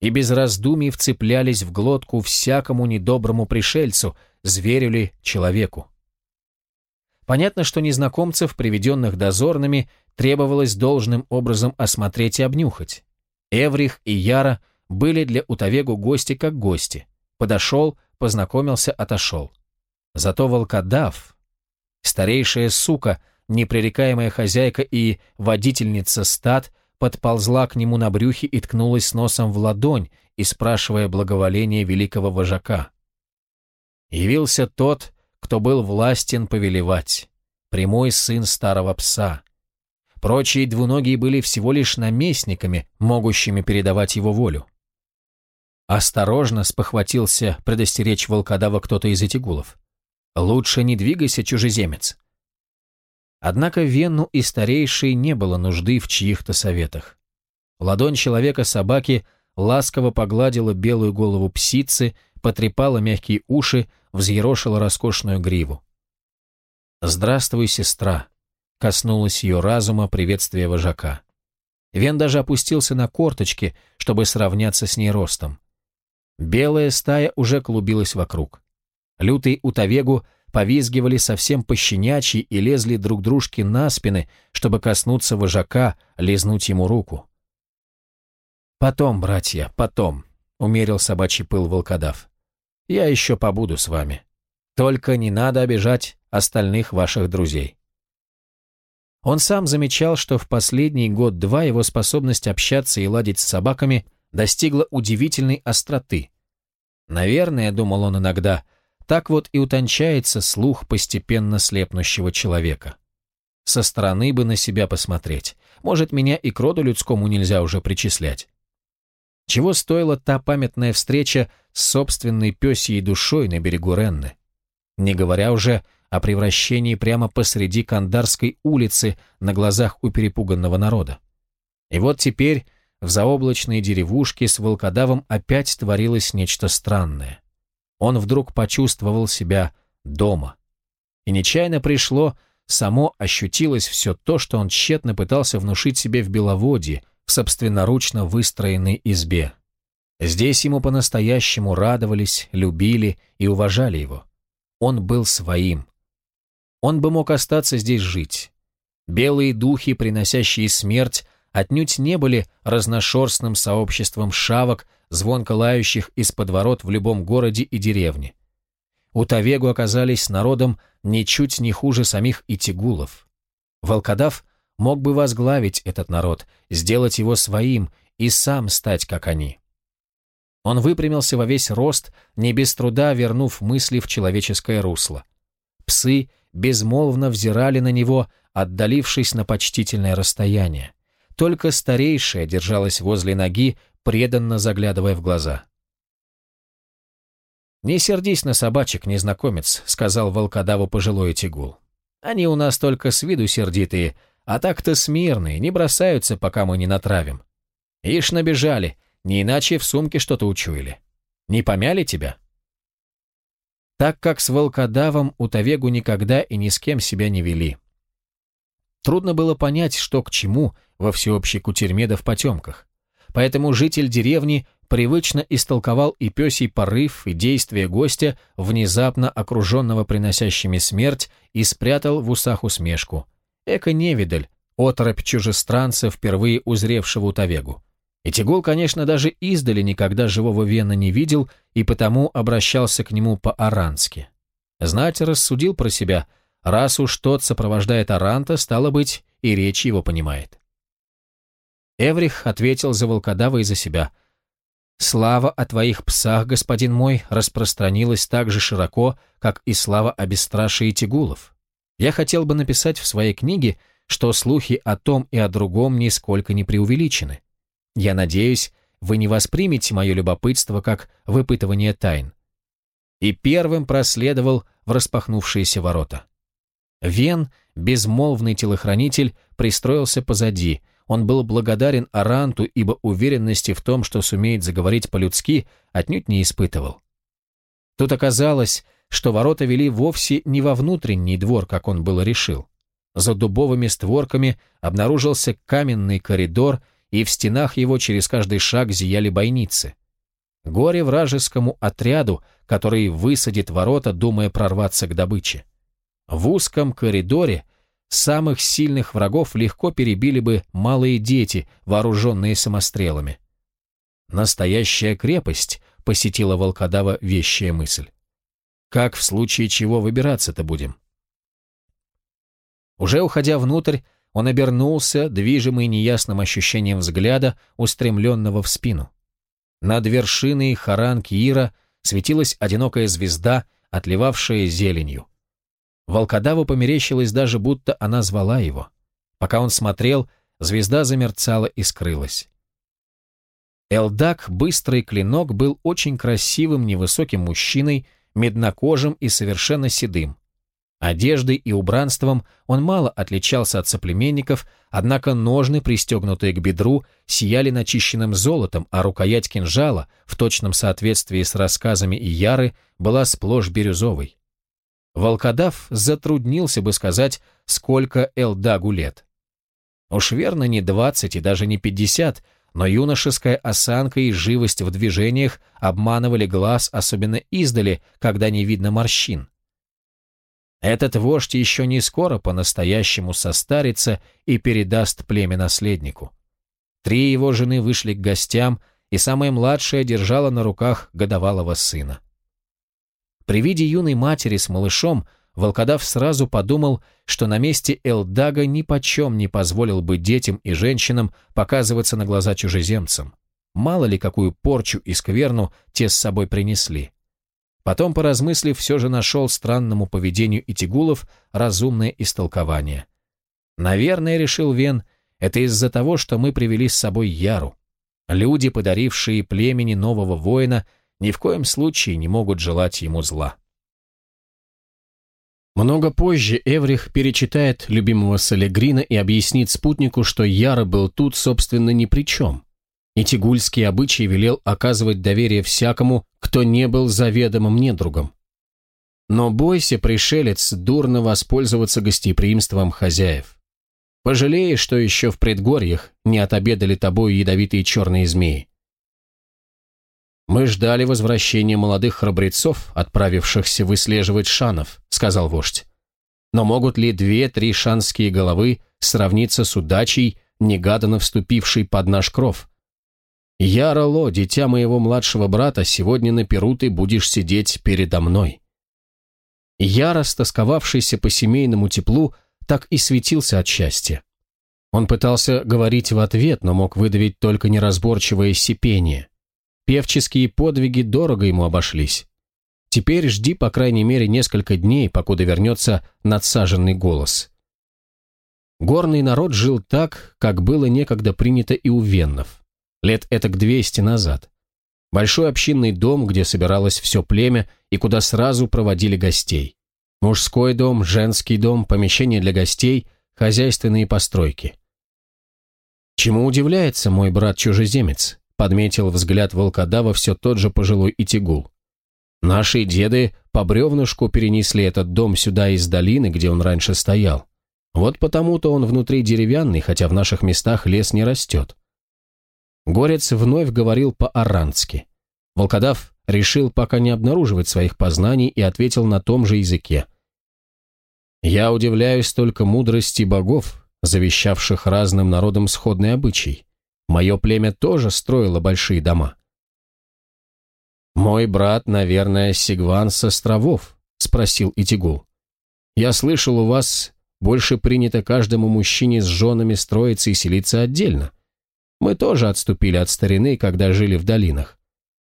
И без раздумий вцеплялись в глотку всякому недоброму пришельцу, зверю ли человеку. Понятно, что незнакомцев, приведенных дозорными, требовалось должным образом осмотреть и обнюхать. Эврих и Яра были для Утавегу гости как гости. Подошел, познакомился, отошел. Зато волкодав, старейшая сука, непререкаемая хозяйка и водительница стад, подползла к нему на брюхе и ткнулась носом в ладонь, и спрашивая благоволение великого вожака. Явился тот, кто был властен повелевать, прямой сын старого пса. Прочие двуногие были всего лишь наместниками, могущими передавать его волю. Осторожно спохватился предостеречь волкодава кто-то из этигулов. «Лучше не двигайся, чужеземец». Однако Вену и старейшей не было нужды в чьих-то советах. Ладонь человека-собаки ласково погладила белую голову псицы, потрепала мягкие уши, взъерошила роскошную гриву. «Здравствуй, сестра», — коснулась ее разума приветствие вожака. Вен даже опустился на корточки, чтобы сравняться с ней ростом. Белая стая уже клубилась вокруг. Лютый у Тавегу повизгивали совсем пощенячьи и лезли друг дружке на спины, чтобы коснуться вожака, лизнуть ему руку. «Потом, братья, потом», — умерил собачий пыл волкодав. «Я еще побуду с вами. Только не надо обижать остальных ваших друзей». Он сам замечал, что в последний год-два его способность общаться и ладить с собаками достигла удивительной остроты. «Наверное», — думал он иногда, так вот и утончается слух постепенно слепнущего человека. Со стороны бы на себя посмотреть. Может, меня и к роду людскому нельзя уже причислять. Чего стоила та памятная встреча с собственной пёсьей душой на берегу Ренны? Не говоря уже о превращении прямо посреди Кандарской улицы на глазах у перепуганного народа. И вот теперь в заоблачной деревушке с волкодавом опять творилось нечто странное он вдруг почувствовал себя дома. И нечаянно пришло, само ощутилось все то, что он тщетно пытался внушить себе в Беловодье, в собственноручно выстроенной избе. Здесь ему по-настоящему радовались, любили и уважали его. Он был своим. Он бы мог остаться здесь жить. Белые духи, приносящие смерть, отнюдь не были разношерстным сообществом шавок, звонко лающих из подворот в любом городе и деревне. У Тавегу оказались народом ничуть не хуже самих итигулов. Волкодав мог бы возглавить этот народ, сделать его своим и сам стать как они. Он выпрямился во весь рост, не без труда вернув мысли в человеческое русло. Псы безмолвно взирали на него, отдалившись на почтительное расстояние. Только старейшая держалась возле ноги, преданно заглядывая в глаза. «Не сердись на собачек, незнакомец», — сказал волкодаву пожилой тягул. «Они у нас только с виду сердитые, а так-то смирные, не бросаются, пока мы не натравим. Ишь набежали, не иначе в сумке что-то учуяли. Не помяли тебя?» так как с волкодавом у Тавегу никогда и ни с кем себя не вели. Трудно было понять, что к чему во всеобщей кутерьме да в потемках поэтому житель деревни привычно истолковал и пёсий порыв, и действия гостя, внезапно окруженного приносящими смерть, и спрятал в усах усмешку. Эко-невидаль, оторопь чужестранца, впервые узревшего Утавегу. Этигул, конечно, даже издали никогда живого Вена не видел, и потому обращался к нему по-арански. Знать рассудил про себя, раз уж тот сопровождает Аранта, стало быть, и речь его понимает. Эврих ответил за волкодава и за себя. «Слава о твоих псах, господин мой, распространилась так же широко, как и слава о бесстрашии тигулов. Я хотел бы написать в своей книге, что слухи о том и о другом нисколько не преувеличены. Я надеюсь, вы не воспримете мое любопытство как выпытывание тайн. И первым проследовал в распахнувшиеся ворота. Вен, безмолвный телохранитель, пристроился позади, он был благодарен Аранту, ибо уверенности в том, что сумеет заговорить по-людски, отнюдь не испытывал. Тут оказалось, что ворота вели вовсе не во внутренний двор, как он было решил. За дубовыми створками обнаружился каменный коридор, и в стенах его через каждый шаг зияли бойницы. Горе вражескому отряду, который высадит ворота, думая прорваться к добыче. В узком коридоре – Самых сильных врагов легко перебили бы малые дети, вооруженные самострелами. «Настоящая крепость», — посетила волкодава вещая мысль. «Как в случае чего выбираться-то будем?» Уже уходя внутрь, он обернулся, движимый неясным ощущением взгляда, устремленного в спину. Над вершиной Харан-Киира светилась одинокая звезда, отливавшая зеленью. Волкодаву померещилось даже, будто она звала его. Пока он смотрел, звезда замерцала и скрылась. Элдак, быстрый клинок, был очень красивым невысоким мужчиной, меднокожим и совершенно седым. Одеждой и убранством он мало отличался от соплеменников, однако ножны, пристегнутые к бедру, сияли начищенным золотом, а рукоять кинжала, в точном соответствии с рассказами и яры, была сплошь бирюзовой волкодав затруднился бы сказать, сколько Элдагу лет. Уж верно, не двадцать и даже не пятьдесят, но юношеская осанка и живость в движениях обманывали глаз, особенно издали, когда не видно морщин. Этот вождь еще не скоро по-настоящему состарится и передаст племя наследнику. Три его жены вышли к гостям, и самая младшая держала на руках годовалого сына. При виде юной матери с малышом волкодав сразу подумал, что на месте Элдага нипочем не позволил бы детям и женщинам показываться на глаза чужеземцам. Мало ли, какую порчу и скверну те с собой принесли. Потом, поразмыслив, все же нашел странному поведению Итигулов разумное истолкование. «Наверное, — решил Вен, — это из-за того, что мы привели с собой Яру. Люди, подарившие племени нового воина, ни в коем случае не могут желать ему зла. Много позже Эврих перечитает любимого Солегрина и объяснит спутнику, что Яра был тут, собственно, ни при чем. И тигульский обычай велел оказывать доверие всякому, кто не был заведомым недругом. Но бойся, пришелец, дурно воспользоваться гостеприимством хозяев. Пожалеешь, что еще в предгорьях не отобедали тобой ядовитые черные змеи. «Мы ждали возвращения молодых храбрецов, отправившихся выслеживать шанов», — сказал вождь. «Но могут ли две-три шанские головы сравниться с удачей, негаданно вступившей под наш кров? Я, дитя моего младшего брата, сегодня на перу ты будешь сидеть передо мной». Я, растосковавшийся по семейному теплу, так и светился от счастья. Он пытался говорить в ответ, но мог выдавить только неразборчивое сипение. Певческие подвиги дорого ему обошлись. Теперь жди, по крайней мере, несколько дней, покуда вернется надсаженный голос. Горный народ жил так, как было некогда принято и у веннов. Лет этак двести назад. Большой общинный дом, где собиралось все племя и куда сразу проводили гостей. Мужской дом, женский дом, помещение для гостей, хозяйственные постройки. Чему удивляется мой брат-чужеземец? подметил взгляд волкодава все тот же пожилой Итигул. Наши деды по бревнышку перенесли этот дом сюда из долины, где он раньше стоял. Вот потому-то он внутри деревянный, хотя в наших местах лес не растет. Горец вновь говорил по-арански. Волкодав решил пока не обнаруживать своих познаний и ответил на том же языке. «Я удивляюсь только мудрости богов, завещавших разным народам сходный обычай. Мое племя тоже строило большие дома. «Мой брат, наверное, Сигван с островов», — спросил Итигул. «Я слышал, у вас больше принято каждому мужчине с женами строиться и селиться отдельно. Мы тоже отступили от старины, когда жили в долинах.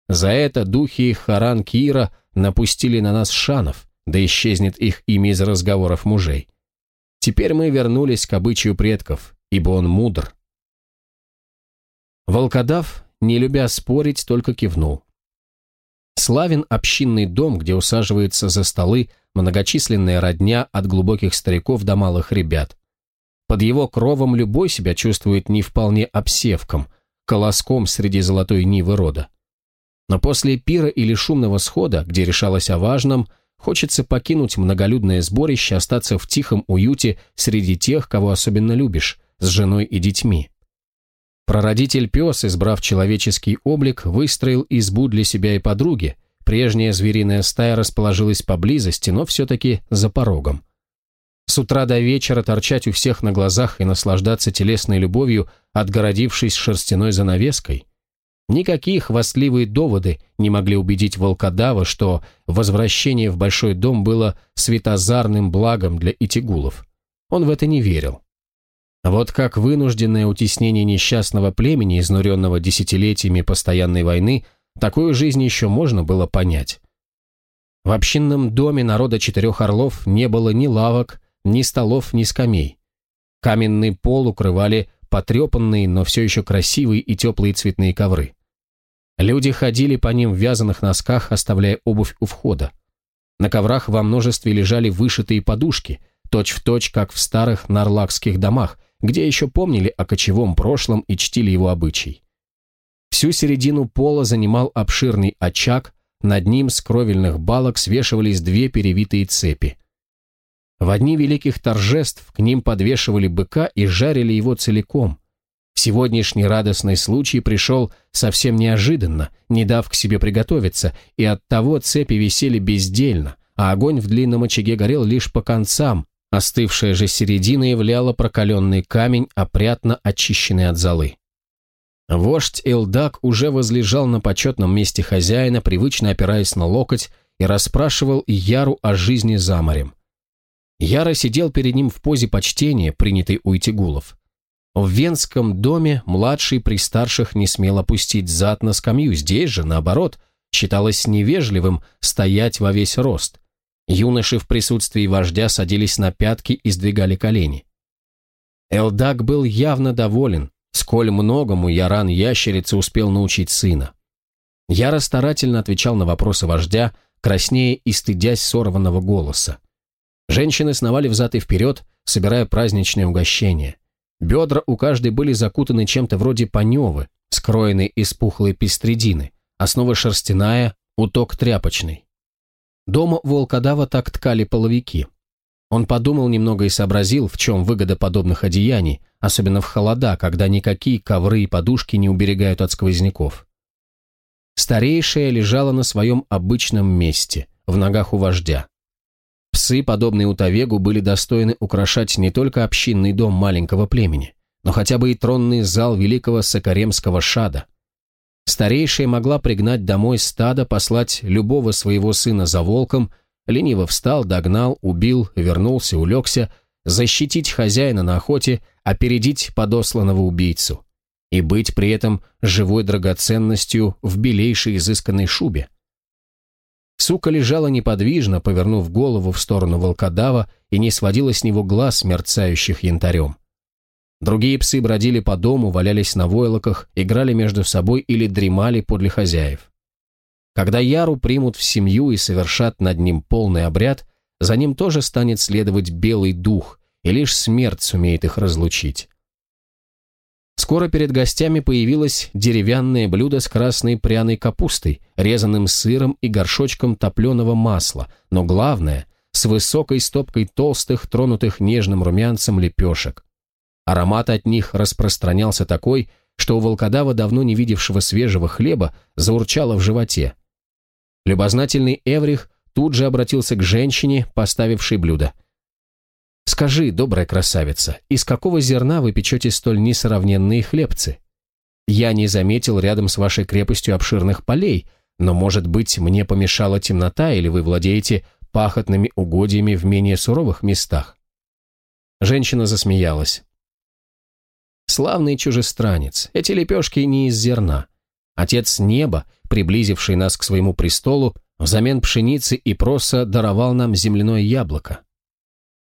За это духи Харан Кира напустили на нас шанов, да исчезнет их имя из разговоров мужей. Теперь мы вернулись к обычаю предков, ибо он мудр, Волкодав, не любя спорить, только кивнул. Славен общинный дом, где усаживаются за столы многочисленная родня от глубоких стариков до малых ребят. Под его кровом любой себя чувствует не вполне обсевком, колоском среди золотой нивы рода. Но после пира или шумного схода, где решалось о важном, хочется покинуть многолюдное сборище, остаться в тихом уюте среди тех, кого особенно любишь, с женой и детьми. Прородитель пес, избрав человеческий облик, выстроил избу для себя и подруги. Прежняя звериная стая расположилась поблизости, но все-таки за порогом. С утра до вечера торчать у всех на глазах и наслаждаться телесной любовью, отгородившись шерстяной занавеской. Никакие хвастливые доводы не могли убедить волкодава, что возвращение в большой дом было светозарным благом для Итигулов. Он в это не верил. Вот как вынужденное утеснение несчастного племени, изнуренного десятилетиями постоянной войны, такую жизнь еще можно было понять. В общинном доме народа четырех орлов не было ни лавок, ни столов, ни скамей. Каменный пол укрывали потрепанные, но все еще красивые и теплые цветные ковры. Люди ходили по ним в вязаных носках, оставляя обувь у входа. На коврах во множестве лежали вышитые подушки, точь-в-точь, точь, как в старых нарлакских домах, где еще помнили о кочевом прошлом и чтили его обычай. Всю середину пола занимал обширный очаг, над ним с кровельных балок свешивались две перевитые цепи. В одни великих торжеств к ним подвешивали быка и жарили его целиком. Сегодняшний радостный случай пришел совсем неожиданно, не дав к себе приготовиться, и оттого цепи висели бездельно, а огонь в длинном очаге горел лишь по концам, Остывшая же середина являла прокаленный камень, опрятно очищенный от золы. Вождь Элдак уже возлежал на почетном месте хозяина, привычно опираясь на локоть, и расспрашивал Яру о жизни за морем. Яра сидел перед ним в позе почтения, принятой у Итигулов. В венском доме младший при старших не смел опустить зад на скамью, здесь же, наоборот, считалось невежливым стоять во весь рост. Юноши в присутствии вождя садились на пятки и сдвигали колени. Элдак был явно доволен, сколь многому Яран ящерица успел научить сына. Яра старательно отвечал на вопросы вождя, краснея и стыдясь сорванного голоса. Женщины сновали взад и вперед, собирая праздничное угощение. Бедра у каждой были закутаны чем-то вроде паневы, скроенной из пухлой пестридины, основа шерстяная, уток тряпочный. Дома волкодава так ткали половики. Он подумал немного и сообразил, в чем выгода подобных одеяний, особенно в холода, когда никакие ковры и подушки не уберегают от сквозняков. Старейшая лежала на своем обычном месте, в ногах у вождя. Псы, подобные Утавегу, были достойны украшать не только общинный дом маленького племени, но хотя бы и тронный зал великого сокаремского шада – Старейшая могла пригнать домой стадо, послать любого своего сына за волком, лениво встал, догнал, убил, вернулся, улегся, защитить хозяина на охоте, опередить подосланного убийцу и быть при этом живой драгоценностью в белейшей изысканной шубе. Сука лежала неподвижно, повернув голову в сторону волкодава и не сводила с него глаз, мерцающих янтарем. Другие псы бродили по дому, валялись на войлоках, играли между собой или дремали подле хозяев. Когда Яру примут в семью и совершат над ним полный обряд, за ним тоже станет следовать белый дух, и лишь смерть сумеет их разлучить. Скоро перед гостями появилось деревянное блюдо с красной пряной капустой, резанным сыром и горшочком топленого масла, но главное – с высокой стопкой толстых, тронутых нежным румянцем лепешек. Аромат от них распространялся такой, что у волкодава, давно не видевшего свежего хлеба, заурчало в животе. Любознательный Эврих тут же обратился к женщине, поставившей блюдо. «Скажи, добрая красавица, из какого зерна вы печете столь несравненные хлебцы? Я не заметил рядом с вашей крепостью обширных полей, но, может быть, мне помешала темнота, или вы владеете пахотными угодьями в менее суровых местах?» Женщина засмеялась. Славный чужестранец, эти лепешки не из зерна. Отец неба, приблизивший нас к своему престолу, взамен пшеницы и проса даровал нам земляное яблоко.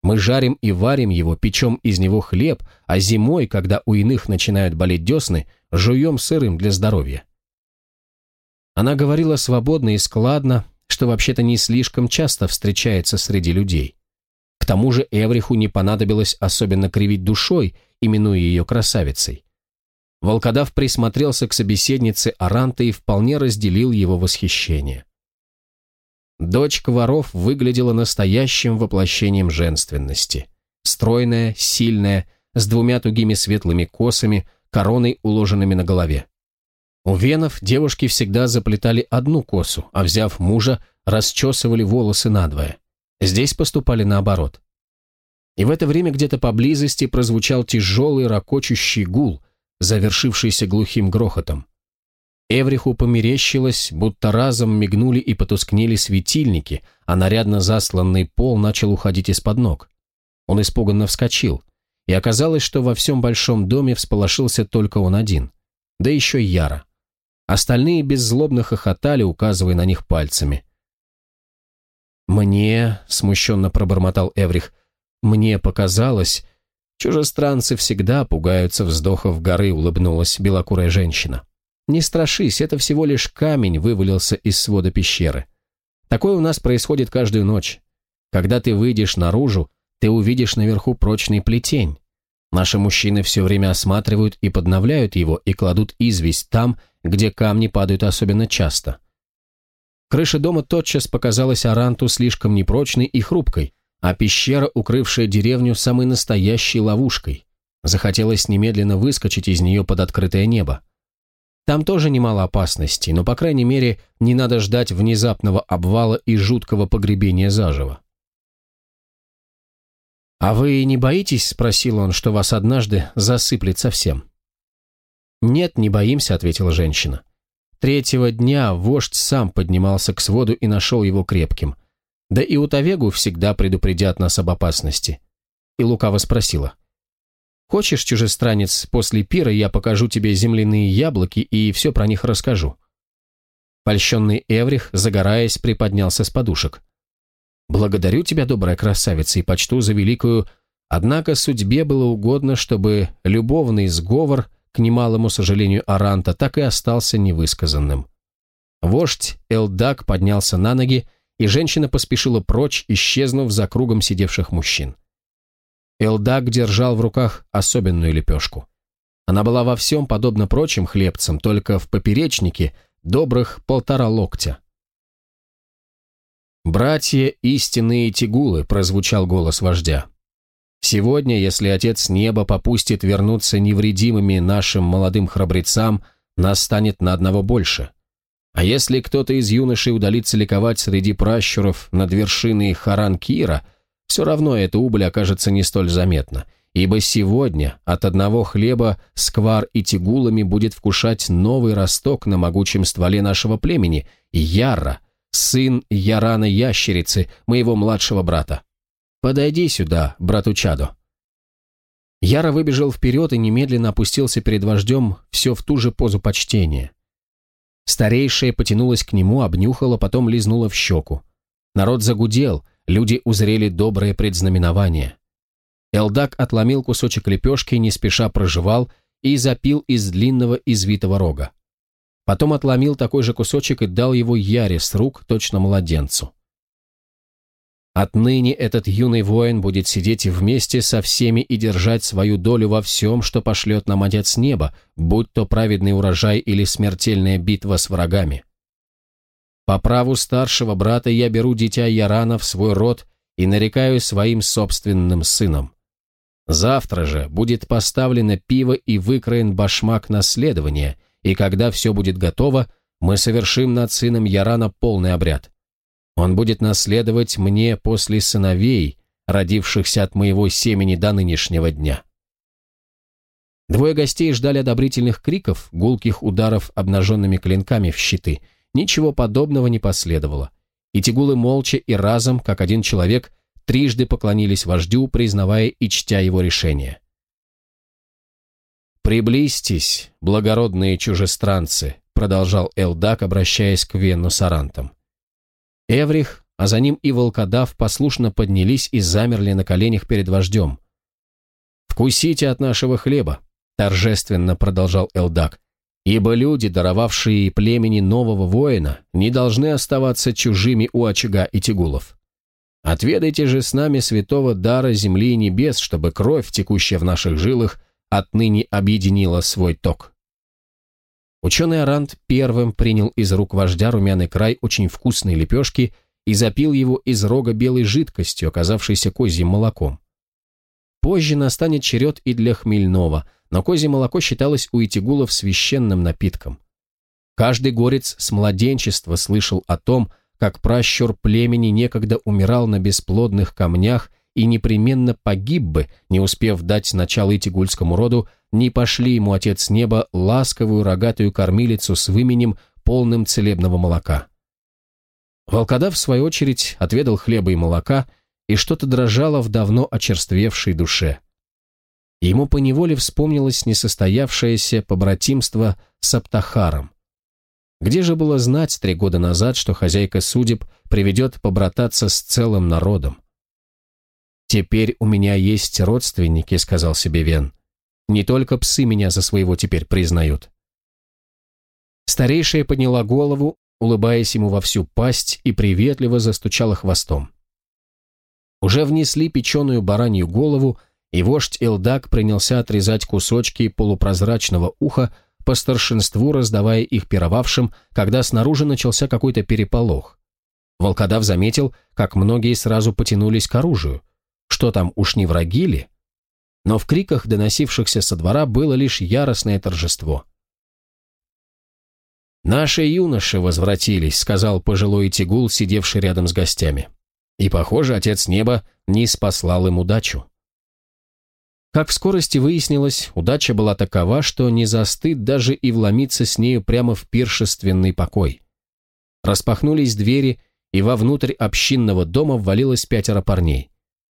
Мы жарим и варим его, печем из него хлеб, а зимой, когда у иных начинают болеть десны, жуем сырым для здоровья. Она говорила свободно и складно, что вообще-то не слишком часто встречается среди людей. К тому же Эвриху не понадобилось особенно кривить душой – именуя ее красавицей. Волкодав присмотрелся к собеседнице Аранта и вполне разделил его восхищение. Дочь воров выглядела настоящим воплощением женственности. Стройная, сильная, с двумя тугими светлыми косами, короной, уложенными на голове. У венов девушки всегда заплетали одну косу, а взяв мужа, расчесывали волосы надвое. Здесь поступали наоборот. И в это время где-то поблизости прозвучал тяжелый ракочущий гул, завершившийся глухим грохотом. Эвриху померещилось, будто разом мигнули и потускнели светильники, а нарядно засланный пол начал уходить из-под ног. Он испуганно вскочил, и оказалось, что во всем большом доме всполошился только он один, да еще Яра. Остальные беззлобно хохотали, указывая на них пальцами. «Мне», — смущенно пробормотал Эврих, — мне показалось... Чужестранцы всегда пугаются вздохов горы, улыбнулась белокурая женщина. Не страшись, это всего лишь камень вывалился из свода пещеры. Такое у нас происходит каждую ночь. Когда ты выйдешь наружу, ты увидишь наверху прочный плетень. Наши мужчины все время осматривают и подновляют его и кладут известь там, где камни падают особенно часто. Крыша дома тотчас показалась Аранту слишком непрочной и хрупкой а пещера, укрывшая деревню, самой настоящей ловушкой. Захотелось немедленно выскочить из нее под открытое небо. Там тоже немало опасностей, но, по крайней мере, не надо ждать внезапного обвала и жуткого погребения заживо. «А вы не боитесь?» – спросил он, – «что вас однажды засыплет совсем». «Нет, не боимся», – ответила женщина. Третьего дня вождь сам поднимался к своду и нашел его крепким. Да и у Тавегу всегда предупредят нас об опасности. И лукаво спросила. «Хочешь, чужестранец, после пира я покажу тебе земляные яблоки и все про них расскажу?» Польщенный Эврих, загораясь, приподнялся с подушек. «Благодарю тебя, добрая красавица, и почту за великую... Однако судьбе было угодно, чтобы любовный сговор, к немалому сожалению Аранта, так и остался невысказанным». Вождь Элдак поднялся на ноги и женщина поспешила прочь, исчезнув за кругом сидевших мужчин. Элдак держал в руках особенную лепешку. Она была во всем подобна прочим хлебцам, только в поперечнике добрых полтора локтя. «Братья истинные тигулы», — прозвучал голос вождя. «Сегодня, если Отец Неба попустит вернуться невредимыми нашим молодым храбрецам, нас станет на одного больше. А если кто-то из юношей удалится ликовать среди пращуров над вершиной Харанкира, все равно эта убыль окажется не столь заметна, ибо сегодня от одного хлеба сквар и тигулами будет вкушать новый росток на могучем стволе нашего племени, Яра, сын Ярана Ящерицы, моего младшего брата. Подойди сюда, брату Чадо. Яра выбежал вперед и немедленно опустился перед вождем все в ту же позу почтения – Старейшая потянулась к нему, обнюхала, потом лизнула в щеку. Народ загудел, люди узрели доброе предзнаменование. Элдак отломил кусочек лепешки, не спеша проживал и запил из длинного извитого рога. Потом отломил такой же кусочек и дал его Яре с рук, точно младенцу. Отныне этот юный воин будет сидеть вместе со всеми и держать свою долю во всем, что пошлет нам Отец Неба, будь то праведный урожай или смертельная битва с врагами. По праву старшего брата я беру дитя Ярана в свой род и нарекаю своим собственным сыном. Завтра же будет поставлено пиво и выкроен башмак наследования, и когда все будет готово, мы совершим над сыном Ярана полный обряд. Он будет наследовать мне после сыновей, родившихся от моего семени до нынешнего дня. Двое гостей ждали одобрительных криков, гулких ударов обнаженными клинками в щиты. Ничего подобного не последовало. И тигулы молча и разом, как один человек, трижды поклонились вождю, признавая и чтя его решение. «Приблизьтесь, благородные чужестранцы», — продолжал Элдак, обращаясь к Венну Сарантам. Эврих, а за ним и волкодав послушно поднялись и замерли на коленях перед вождем. «Вкусите от нашего хлеба», — торжественно продолжал Элдак, «ибо люди, даровавшие племени нового воина, не должны оставаться чужими у очага и тягулов. Отведайте же с нами святого дара земли и небес, чтобы кровь, текущая в наших жилах, отныне объединила свой ток». Ученый Арант первым принял из рук вождя румяный край очень вкусной лепешки и запил его из рога белой жидкостью, оказавшейся козьим молоком. Позже настанет черед и для хмельного, но козье молоко считалось у Итигулов священным напитком. Каждый горец с младенчества слышал о том, как пращур племени некогда умирал на бесплодных камнях и непременно погиб бы, не успев дать начало Тигульскому роду, не пошли ему Отец Неба ласковую рогатую кормилицу с выменем, полным целебного молока. Волкодав, в свою очередь, отведал хлеба и молока, и что-то дрожало в давно очерствевшей душе. Ему поневоле вспомнилось несостоявшееся побратимство с Аптахаром. Где же было знать три года назад, что хозяйка судеб приведет побрататься с целым народом? «Теперь у меня есть родственники», — сказал себе Вен. «Не только псы меня за своего теперь признают». Старейшая подняла голову, улыбаясь ему во всю пасть, и приветливо застучала хвостом. Уже внесли печеную баранью голову, и вождь Элдак принялся отрезать кусочки полупрозрачного уха, по старшинству раздавая их пировавшим, когда снаружи начался какой-то переполох. Волкодав заметил, как многие сразу потянулись к оружию. Что там, уж не враги ли? Но в криках, доносившихся со двора, было лишь яростное торжество. «Наши юноши возвратились», — сказал пожилой Тигул, сидевший рядом с гостями. И, похоже, Отец Неба не спаслал им удачу. Как в скорости выяснилось, удача была такова, что не застыд даже и вломиться с нею прямо в пиршественный покой. Распахнулись двери, и вовнутрь общинного дома ввалилось пятеро парней.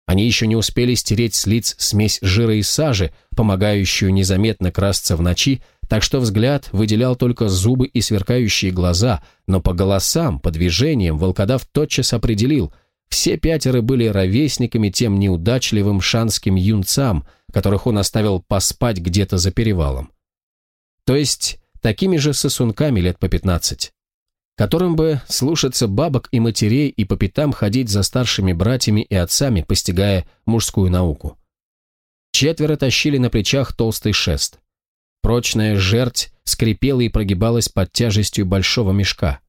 Они еще не успели стереть с лиц смесь жира и сажи, помогающую незаметно красться в ночи, так что взгляд выделял только зубы и сверкающие глаза, но по голосам, по движениям волкодав тотчас определил – все пятеры были ровесниками тем неудачливым шанским юнцам, которых он оставил поспать где-то за перевалом. То есть такими же сосунками лет по пятнадцать которым бы слушаться бабок и матерей и по пятам ходить за старшими братьями и отцами, постигая мужскую науку. Четверо тащили на плечах толстый шест. Прочная жерть скрипела и прогибалась под тяжестью большого мешка.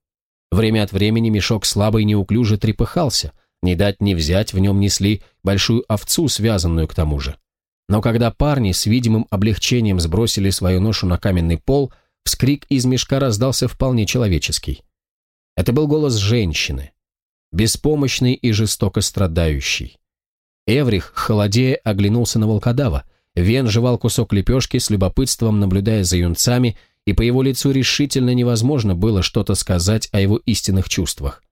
Время от времени мешок слабо и неуклюже трепыхался, не дать не взять в нем несли большую овцу, связанную к тому же. Но когда парни с видимым облегчением сбросили свою ношу на каменный пол, вскрик из мешка раздался вполне человеческий. Это был голос женщины, беспомощный и жестоко страдающий. Эврих, холодея, оглянулся на волкодава. Вен жевал кусок лепешки с любопытством, наблюдая за юнцами, и по его лицу решительно невозможно было что-то сказать о его истинных чувствах.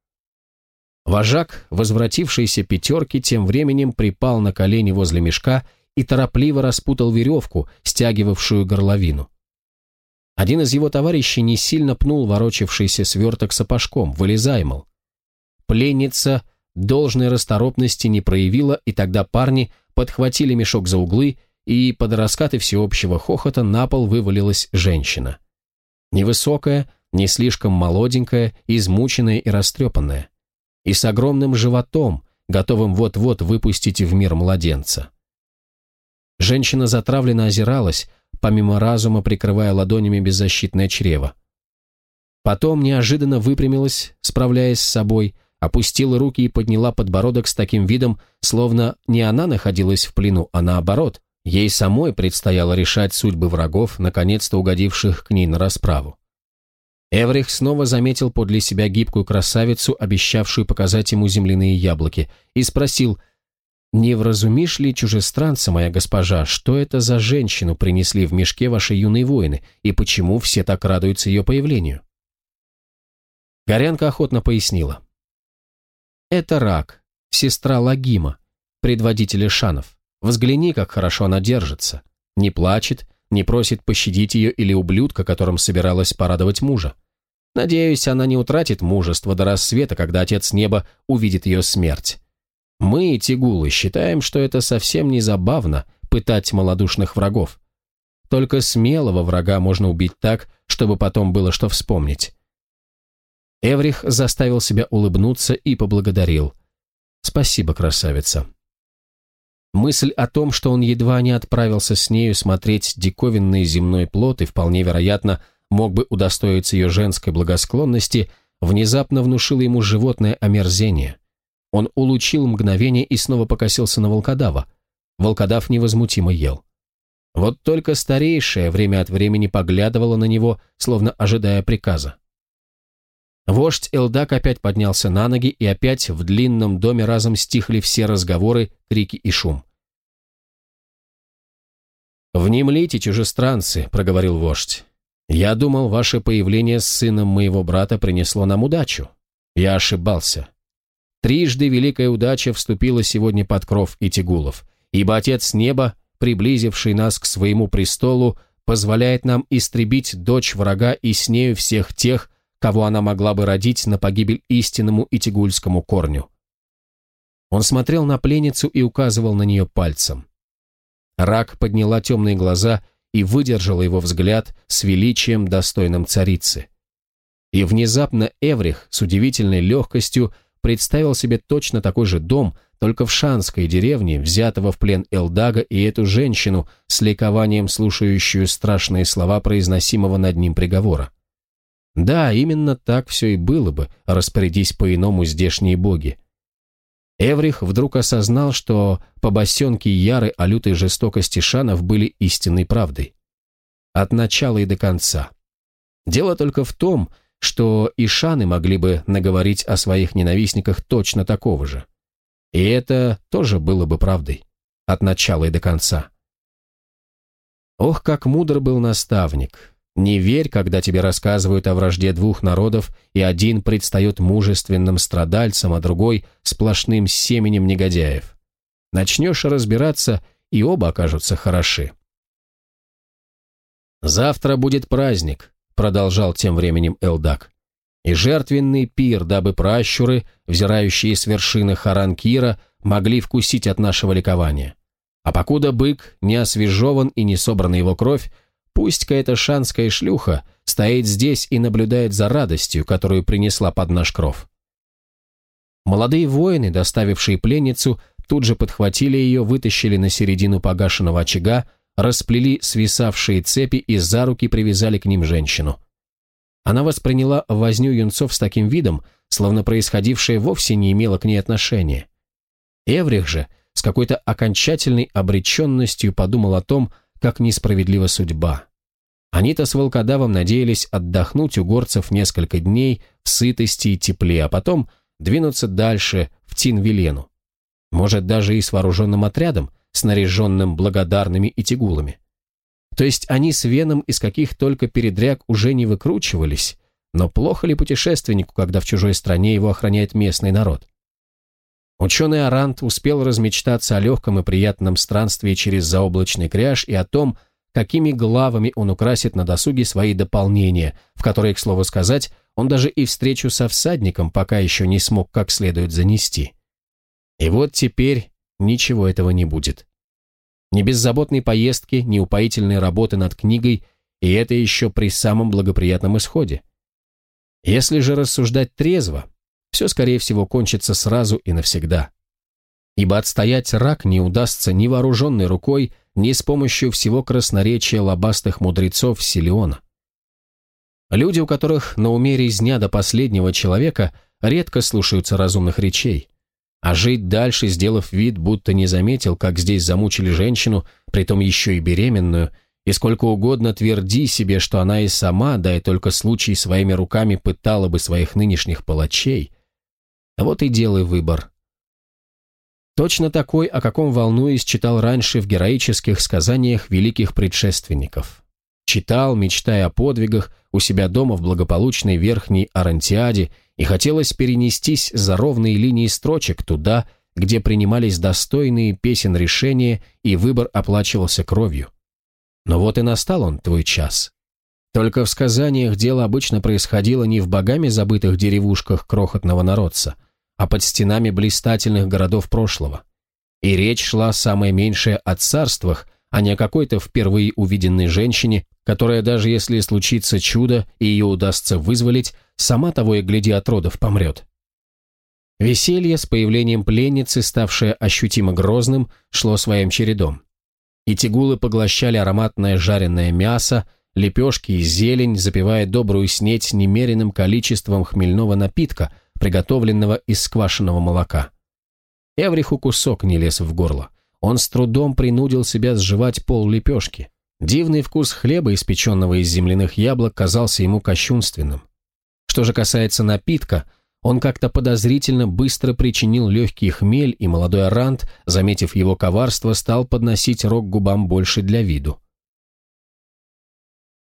Вожак, возвратившийся пятерки, тем временем припал на колени возле мешка и торопливо распутал веревку, стягивавшую горловину. Один из его товарищей не сильно пнул ворочавшийся сверток сапожком, вылезай, мол. Пленница должной расторопности не проявила, и тогда парни подхватили мешок за углы, и под раскаты всеобщего хохота на пол вывалилась женщина. Невысокая, не слишком молоденькая, измученная и растрепанная. И с огромным животом, готовым вот-вот выпустить в мир младенца. Женщина затравленно озиралась, помимо разума, прикрывая ладонями беззащитное чрево. Потом неожиданно выпрямилась, справляясь с собой, опустила руки и подняла подбородок с таким видом, словно не она находилась в плену, а наоборот, ей самой предстояло решать судьбы врагов, наконец-то угодивших к ней на расправу. Эврих снова заметил подле себя гибкую красавицу, обещавшую показать ему земляные яблоки, и спросил – не вразумишь ли чужестранца, моя госпожа, что это за женщину принесли в мешке ваши юные воины, и почему все так радуются ее появлению?» Горянка охотно пояснила. «Это Рак, сестра Лагима, предводителя шанов. Взгляни, как хорошо она держится. Не плачет, не просит пощадить ее или ублюдка, которым собиралась порадовать мужа. Надеюсь, она не утратит мужество до рассвета, когда Отец Неба увидит ее смерть. Мы, тигулы, считаем, что это совсем не забавно пытать малодушных врагов. Только смелого врага можно убить так, чтобы потом было что вспомнить. Эврих заставил себя улыбнуться и поблагодарил. «Спасибо, красавица». Мысль о том, что он едва не отправился с нею смотреть диковинный земной плод и, вполне вероятно, мог бы удостоиться ее женской благосклонности, внезапно внушила ему животное омерзение. Он улучил мгновение и снова покосился на волкодава. Волкодав невозмутимо ел. Вот только старейшая время от времени поглядывала на него, словно ожидая приказа. Вождь Элдак опять поднялся на ноги, и опять в длинном доме разом стихли все разговоры, крики и шум. «Внемлите, чужестранцы», — проговорил вождь. «Я думал, ваше появление с сыном моего брата принесло нам удачу. Я ошибался. Трижды великая удача вступила сегодня под кров Итигулов, ибо Отец Неба, приблизивший нас к своему престолу, позволяет нам истребить дочь врага и с нею всех тех, кого она могла бы родить на погибель истинному Итигульскому корню. Он смотрел на пленницу и указывал на нее пальцем. Рак подняла темные глаза и выдержала его взгляд с величием, достойным царицы. И внезапно Эврих с удивительной легкостью представил себе точно такой же дом, только в шанской деревне, взятого в плен Элдага и эту женщину, с ликованием слушающую страшные слова произносимого над ним приговора. Да, именно так все и было бы, распорядись по-иному здешние боги. Эврих вдруг осознал, что побосенки Яры о лютой жестокости Шанов были истинной правдой. От начала и до конца. Дело только в том, что и шаны могли бы наговорить о своих ненавистниках точно такого же. И это тоже было бы правдой. От начала и до конца. Ох, как мудр был наставник. Не верь, когда тебе рассказывают о вражде двух народов, и один предстает мужественным страдальцем, а другой — сплошным семенем негодяев. Начнешь разбираться, и оба окажутся хороши. «Завтра будет праздник», продолжал тем временем Элдак. И жертвенный пир, дабы пращуры, взирающие с вершины Харанкира, могли вкусить от нашего ликования. А покуда бык не освежован и не собрана его кровь, пусть-ка эта шанская шлюха стоит здесь и наблюдает за радостью, которую принесла под наш кров. Молодые воины, доставившие пленницу, тут же подхватили ее, вытащили на середину погашенного очага, расплели свисавшие цепи и за руки привязали к ним женщину. Она восприняла возню юнцов с таким видом, словно происходившее вовсе не имело к ней отношения. Эврих же с какой-то окончательной обреченностью подумал о том, как несправедлива судьба. Они-то с волкодавом надеялись отдохнуть у горцев несколько дней в сытости и тепле, а потом двинуться дальше, в Тинвилену. Может, даже и с вооруженным отрядом, снаряженным благодарными и тигулами. То есть они с Веном из каких только передряг уже не выкручивались, но плохо ли путешественнику, когда в чужой стране его охраняет местный народ? Ученый Арант успел размечтаться о легком и приятном странстве через заоблачный кряж и о том, какими главами он украсит на досуге свои дополнения, в которые, к слову сказать, он даже и встречу со всадником пока еще не смог как следует занести. И вот теперь ничего этого не будет. Ни беззаботной поездки, ни упоительной работы над книгой, и это еще при самом благоприятном исходе. Если же рассуждать трезво, все, скорее всего, кончится сразу и навсегда. Ибо отстоять рак не удастся ни вооруженной рукой, ни с помощью всего красноречия лобастых мудрецов Силиона. Люди, у которых на уме резня до последнего человека, редко слушаются разумных речей. А жить дальше, сделав вид, будто не заметил, как здесь замучили женщину, притом еще и беременную, и сколько угодно тверди себе, что она и сама, да и только случай своими руками пытала бы своих нынешних палачей. А вот и делай выбор. Точно такой, о каком волнуюсь, читал раньше в героических сказаниях великих предшественников. Читал, мечтая о подвигах, у себя дома в благополучной верхней Арантиаде, и хотелось перенестись за ровные линии строчек туда, где принимались достойные песен решения и выбор оплачивался кровью. Но вот и настал он, твой час. Только в сказаниях дело обычно происходило не в богами забытых деревушках крохотного народца, а под стенами блистательных городов прошлого. И речь шла самое меньшее о царствах, а не о какой-то впервые увиденной женщине, которая даже если случится чудо и ее удастся вызволить, сама того и гляди от родов помрет. Веселье с появлением пленницы, ставшее ощутимо грозным, шло своим чередом. И тигулы поглощали ароматное жареное мясо, лепешки и зелень, запивая добрую снеть немеренным количеством хмельного напитка, приготовленного из сквашенного молока. Эвриху кусок не лез в горло – он с трудом принудил себя сживать пол лепешки. Дивный вкус хлеба, испеченного из земляных яблок, казался ему кощунственным. Что же касается напитка, он как-то подозрительно быстро причинил легкий хмель, и молодой Арант, заметив его коварство, стал подносить рог губам больше для виду.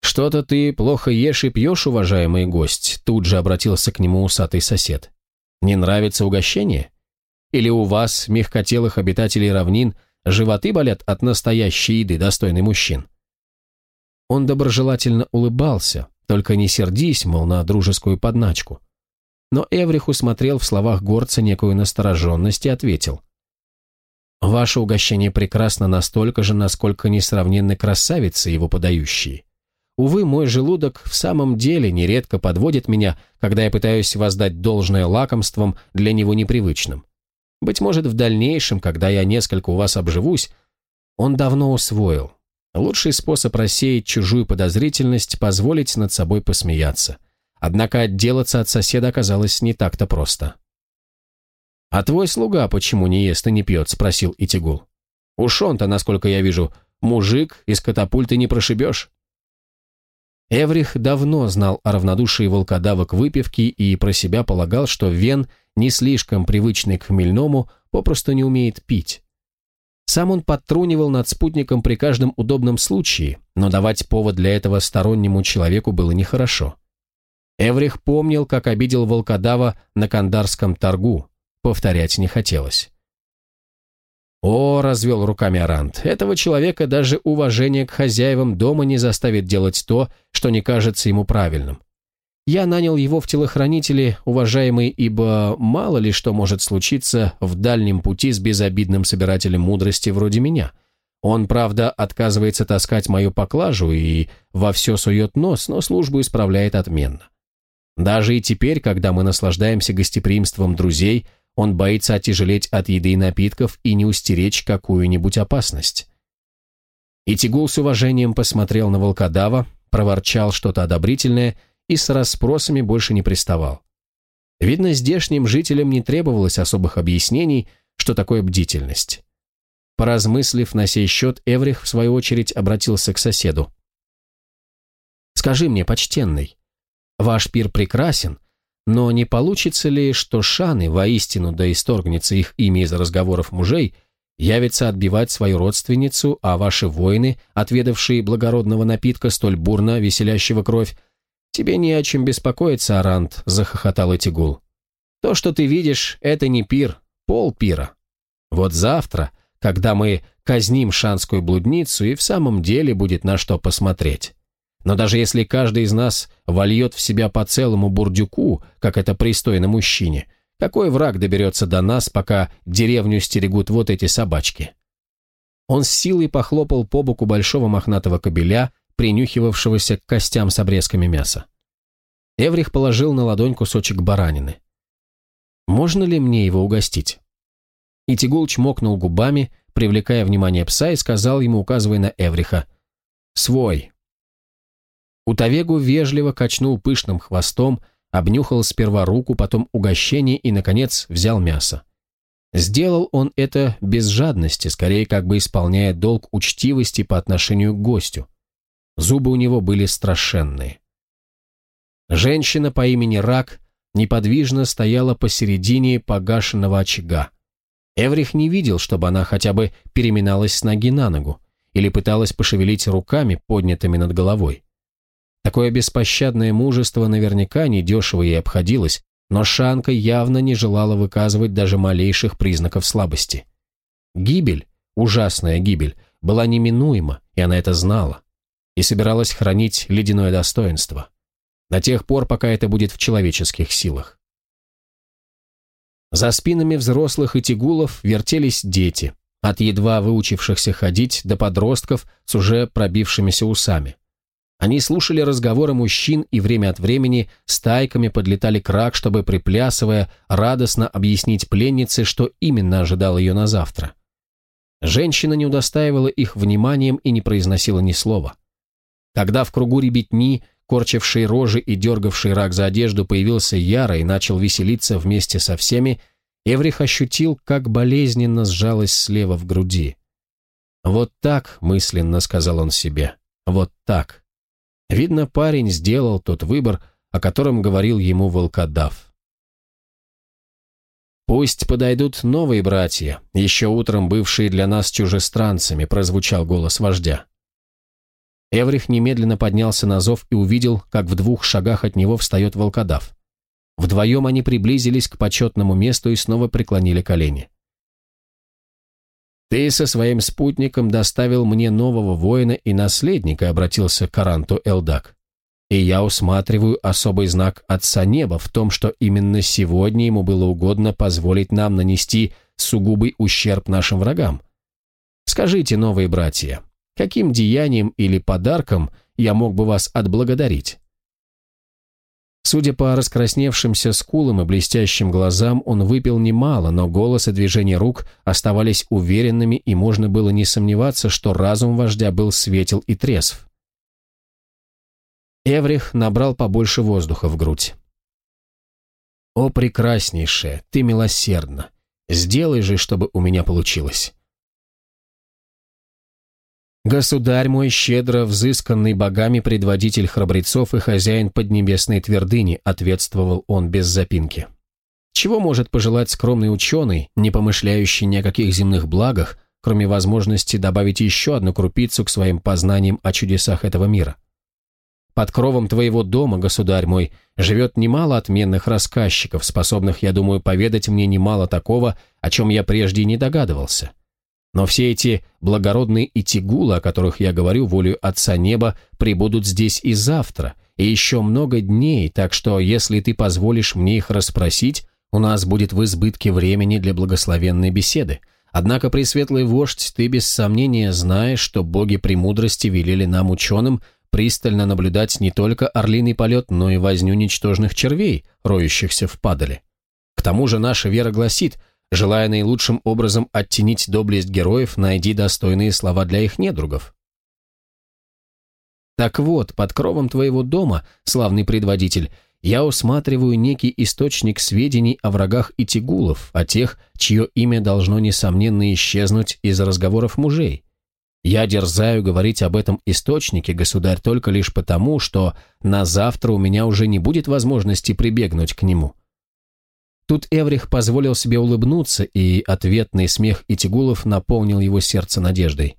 «Что-то ты плохо ешь и пьешь, уважаемый гость», — тут же обратился к нему усатый сосед. «Не нравится угощение? Или у вас, мягкотелых обитателей равнин, Животы болят от настоящей еды, достойный мужчин. Он доброжелательно улыбался, только не сердись, мол, на дружескую подначку. Но Эврих усмотрел в словах горца некую настороженность и ответил. «Ваше угощение прекрасно настолько же, насколько несравненны красавицы его подающие. Увы, мой желудок в самом деле нередко подводит меня, когда я пытаюсь воздать должное лакомством для него непривычным. Быть может, в дальнейшем, когда я несколько у вас обживусь, он давно усвоил. Лучший способ рассеять чужую подозрительность – позволить над собой посмеяться. Однако отделаться от соседа оказалось не так-то просто. «А твой слуга почему не ест и не пьет?» – спросил Итигул. «Уж он-то, насколько я вижу, мужик, из катапульты не прошибешь». Эврих давно знал о равнодушии волкодава к выпивке и про себя полагал, что Вен, не слишком привычный к хмельному, попросту не умеет пить. Сам он подтрунивал над спутником при каждом удобном случае, но давать повод для этого стороннему человеку было нехорошо. Эврих помнил, как обидел волкодава на кандарском торгу. Повторять не хотелось. «О!» — развел руками Арант. «Этого человека даже уважение к хозяевам дома не заставит делать то, что не кажется ему правильным. Я нанял его в телохранители, уважаемый, ибо мало ли что может случиться в дальнем пути с безобидным собирателем мудрости вроде меня. Он, правда, отказывается таскать мою поклажу и во все сует нос, но службу исправляет отменно. Даже и теперь, когда мы наслаждаемся гостеприимством друзей, он боится отяжелеть от еды и напитков и не устеречь какую-нибудь опасность. Итигул с уважением посмотрел на волкодава, проворчал что-то одобрительное и с расспросами больше не приставал. Видно, здешним жителям не требовалось особых объяснений, что такое бдительность. Поразмыслив на сей счет, Эврих, в свою очередь, обратился к соседу. «Скажи мне, почтенный, ваш пир прекрасен, но не получится ли, что шаны, воистину да исторгнется их имя из разговоров мужей, явится отбивать свою родственницу, а ваши воины, отведавшие благородного напитка, столь бурно веселящего кровь, «Тебе не о чем беспокоиться, Арант», — захохотал Этигул. «То, что ты видишь, это не пир, пол пира. Вот завтра, когда мы казним шанскую блудницу, и в самом деле будет на что посмотреть». Но даже если каждый из нас вольет в себя по целому бурдюку, как это пристойно мужчине, какой враг доберется до нас, пока деревню стерегут вот эти собачки? Он с силой похлопал по боку большого мохнатого кобеля, принюхивавшегося к костям с обрезками мяса. Эврих положил на ладонь кусочек баранины. «Можно ли мне его угостить?» И Тигулч мокнул губами, привлекая внимание пса, и сказал ему, указывая на Эвриха, «Свой, Утавегу вежливо качнул пышным хвостом, обнюхал сперва руку, потом угощение и, наконец, взял мясо. Сделал он это без жадности, скорее как бы исполняя долг учтивости по отношению к гостю. Зубы у него были страшенные. Женщина по имени Рак неподвижно стояла посередине погашенного очага. Эврих не видел, чтобы она хотя бы переминалась с ноги на ногу или пыталась пошевелить руками, поднятыми над головой. Такое беспощадное мужество наверняка недешево ей обходилось, но Шанка явно не желала выказывать даже малейших признаков слабости. Гибель, ужасная гибель, была неминуема, и она это знала, и собиралась хранить ледяное достоинство. До тех пор, пока это будет в человеческих силах. За спинами взрослых и тягулов вертелись дети, от едва выучившихся ходить до подростков с уже пробившимися усами. Они слушали разговоры мужчин и время от времени стайками подлетали к рак, чтобы, приплясывая, радостно объяснить пленнице, что именно ожидало ее на завтра. Женщина не удостаивала их вниманием и не произносила ни слова. Когда в кругу ребятни, корчившей рожи и дергавший рак за одежду, появился Яра и начал веселиться вместе со всеми, Эврих ощутил, как болезненно сжалось слева в груди. «Вот так», — мысленно сказал он себе, — «вот так». Видно, парень сделал тот выбор, о котором говорил ему волкодав. «Пусть подойдут новые братья, еще утром бывшие для нас чужестранцами», прозвучал голос вождя. Эврих немедленно поднялся на зов и увидел, как в двух шагах от него встает волкодав. Вдвоем они приблизились к почетному месту и снова преклонили колени. Ты со своим спутником доставил мне нового воина и наследника, обратился к Аранту Элдак. И я усматриваю особый знак Отца Неба в том, что именно сегодня ему было угодно позволить нам нанести сугубый ущерб нашим врагам. Скажите, новые братья, каким деянием или подарком я мог бы вас отблагодарить? Судя по раскрасневшимся скулам и блестящим глазам, он выпил немало, но голос и движения рук оставались уверенными, и можно было не сомневаться, что разум вождя был светел и трезв. Эврих набрал побольше воздуха в грудь. «О, прекраснейшая, ты милосердна! Сделай же, чтобы у меня получилось!» Государь мой, щедро взысканный богами предводитель храбрецов и хозяин поднебесной твердыни, ответствовал он без запинки. Чего может пожелать скромный ученый, не помышляющий ни о каких земных благах, кроме возможности добавить еще одну крупицу к своим познаниям о чудесах этого мира? Под кровом твоего дома, государь мой, живет немало отменных рассказчиков, способных, я думаю, поведать мне немало такого, о чем я прежде не догадывался. Но все эти благородные итигулы, о которых я говорю, волю Отца Неба, прибудут здесь и завтра, и еще много дней, так что, если ты позволишь мне их расспросить, у нас будет в избытке времени для благословенной беседы. Однако, Пресветлый Вождь, ты без сомнения знаешь, что боги премудрости велели нам, ученым, пристально наблюдать не только орлиный полет, но и возню ничтожных червей, роющихся в падале. К тому же наша вера гласит, Желая наилучшим образом оттенить доблесть героев, найди достойные слова для их недругов. Так вот, под кровом твоего дома, славный предводитель, я усматриваю некий источник сведений о врагах и тигулов, о тех, чье имя должно, несомненно, исчезнуть из разговоров мужей. Я дерзаю говорить об этом источнике, государь, только лишь потому, что на завтра у меня уже не будет возможности прибегнуть к нему. Тут Эврих позволил себе улыбнуться, и ответный смех Итигулов наполнил его сердце надеждой.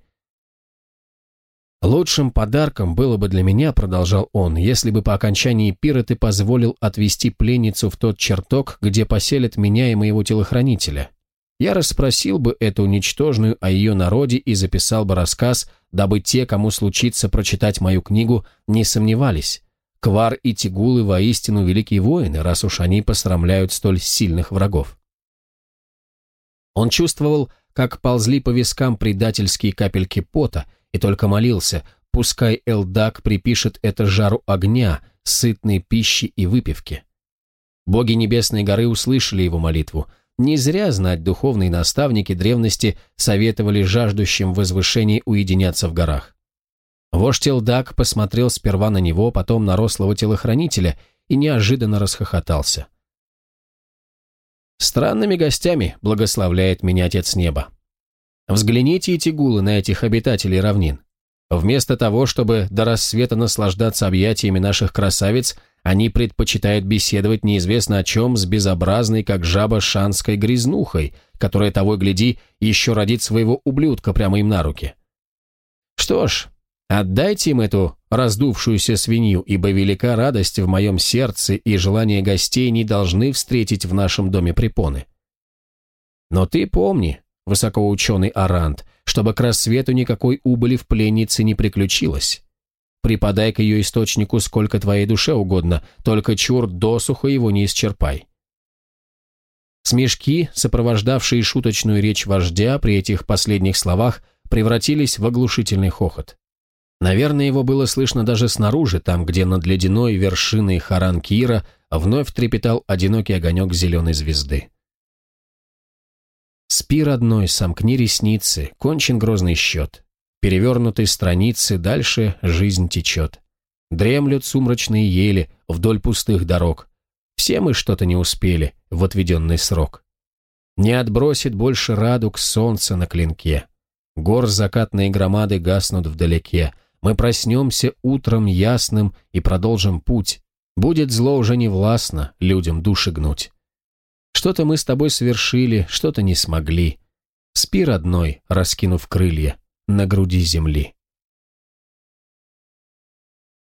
«Лучшим подарком было бы для меня, — продолжал он, — если бы по окончании пира ты позволил отвезти пленницу в тот чертог, где поселят меня и моего телохранителя. Я расспросил бы эту ничтожную о ее народе и записал бы рассказ, дабы те, кому случится прочитать мою книгу, не сомневались. Квар и Тигулы воистину великие воины, раз уж они посрамляют столь сильных врагов. Он чувствовал, как ползли по вискам предательские капельки пота, и только молился, пускай Элдак припишет это жару огня, сытной пищи и выпивки. Боги Небесной горы услышали его молитву. Не зря знать духовные наставники древности советовали жаждущим возвышений уединяться в горах. Вождь Элдак посмотрел сперва на него, потом на рослого телохранителя и неожиданно расхохотался. «Странными гостями благословляет меня Отец Неба. Взгляните, эти гулы, на этих обитателей равнин. Вместо того, чтобы до рассвета наслаждаться объятиями наших красавиц, они предпочитают беседовать неизвестно о чем с безобразной, как жаба, шанской грязнухой, которая того и гляди еще родит своего ублюдка прямо им на руки. Что ж, Отдайте им эту раздувшуюся свинью, ибо велика радость в моем сердце, и желание гостей не должны встретить в нашем доме препоны. Но ты помни, высокоученый Арант, чтобы к рассвету никакой убыли в пленнице не приключилось. Припадай к ее источнику сколько твоей душе угодно, только чур досуха его не исчерпай. Смешки, сопровождавшие шуточную речь вождя при этих последних словах, превратились в оглушительный хохот. Наверное, его было слышно даже снаружи, там, где над ледяной вершиной Харан-Кира вновь трепетал одинокий огонек зеленой звезды. «Спи, родной, сомкни ресницы, кончен грозный счет. Перевернутой страницы дальше жизнь течет. Дремлют сумрачные ели вдоль пустых дорог. Все мы что-то не успели в отведенный срок. Не отбросит больше радуг солнца на клинке. Гор закатные громады гаснут вдалеке — мы проснемся утром ясным и продолжим путь. Будет зло уже не властно людям души гнуть. Что-то мы с тобой совершили, что-то не смогли. Спи, родной, раскинув крылья на груди земли.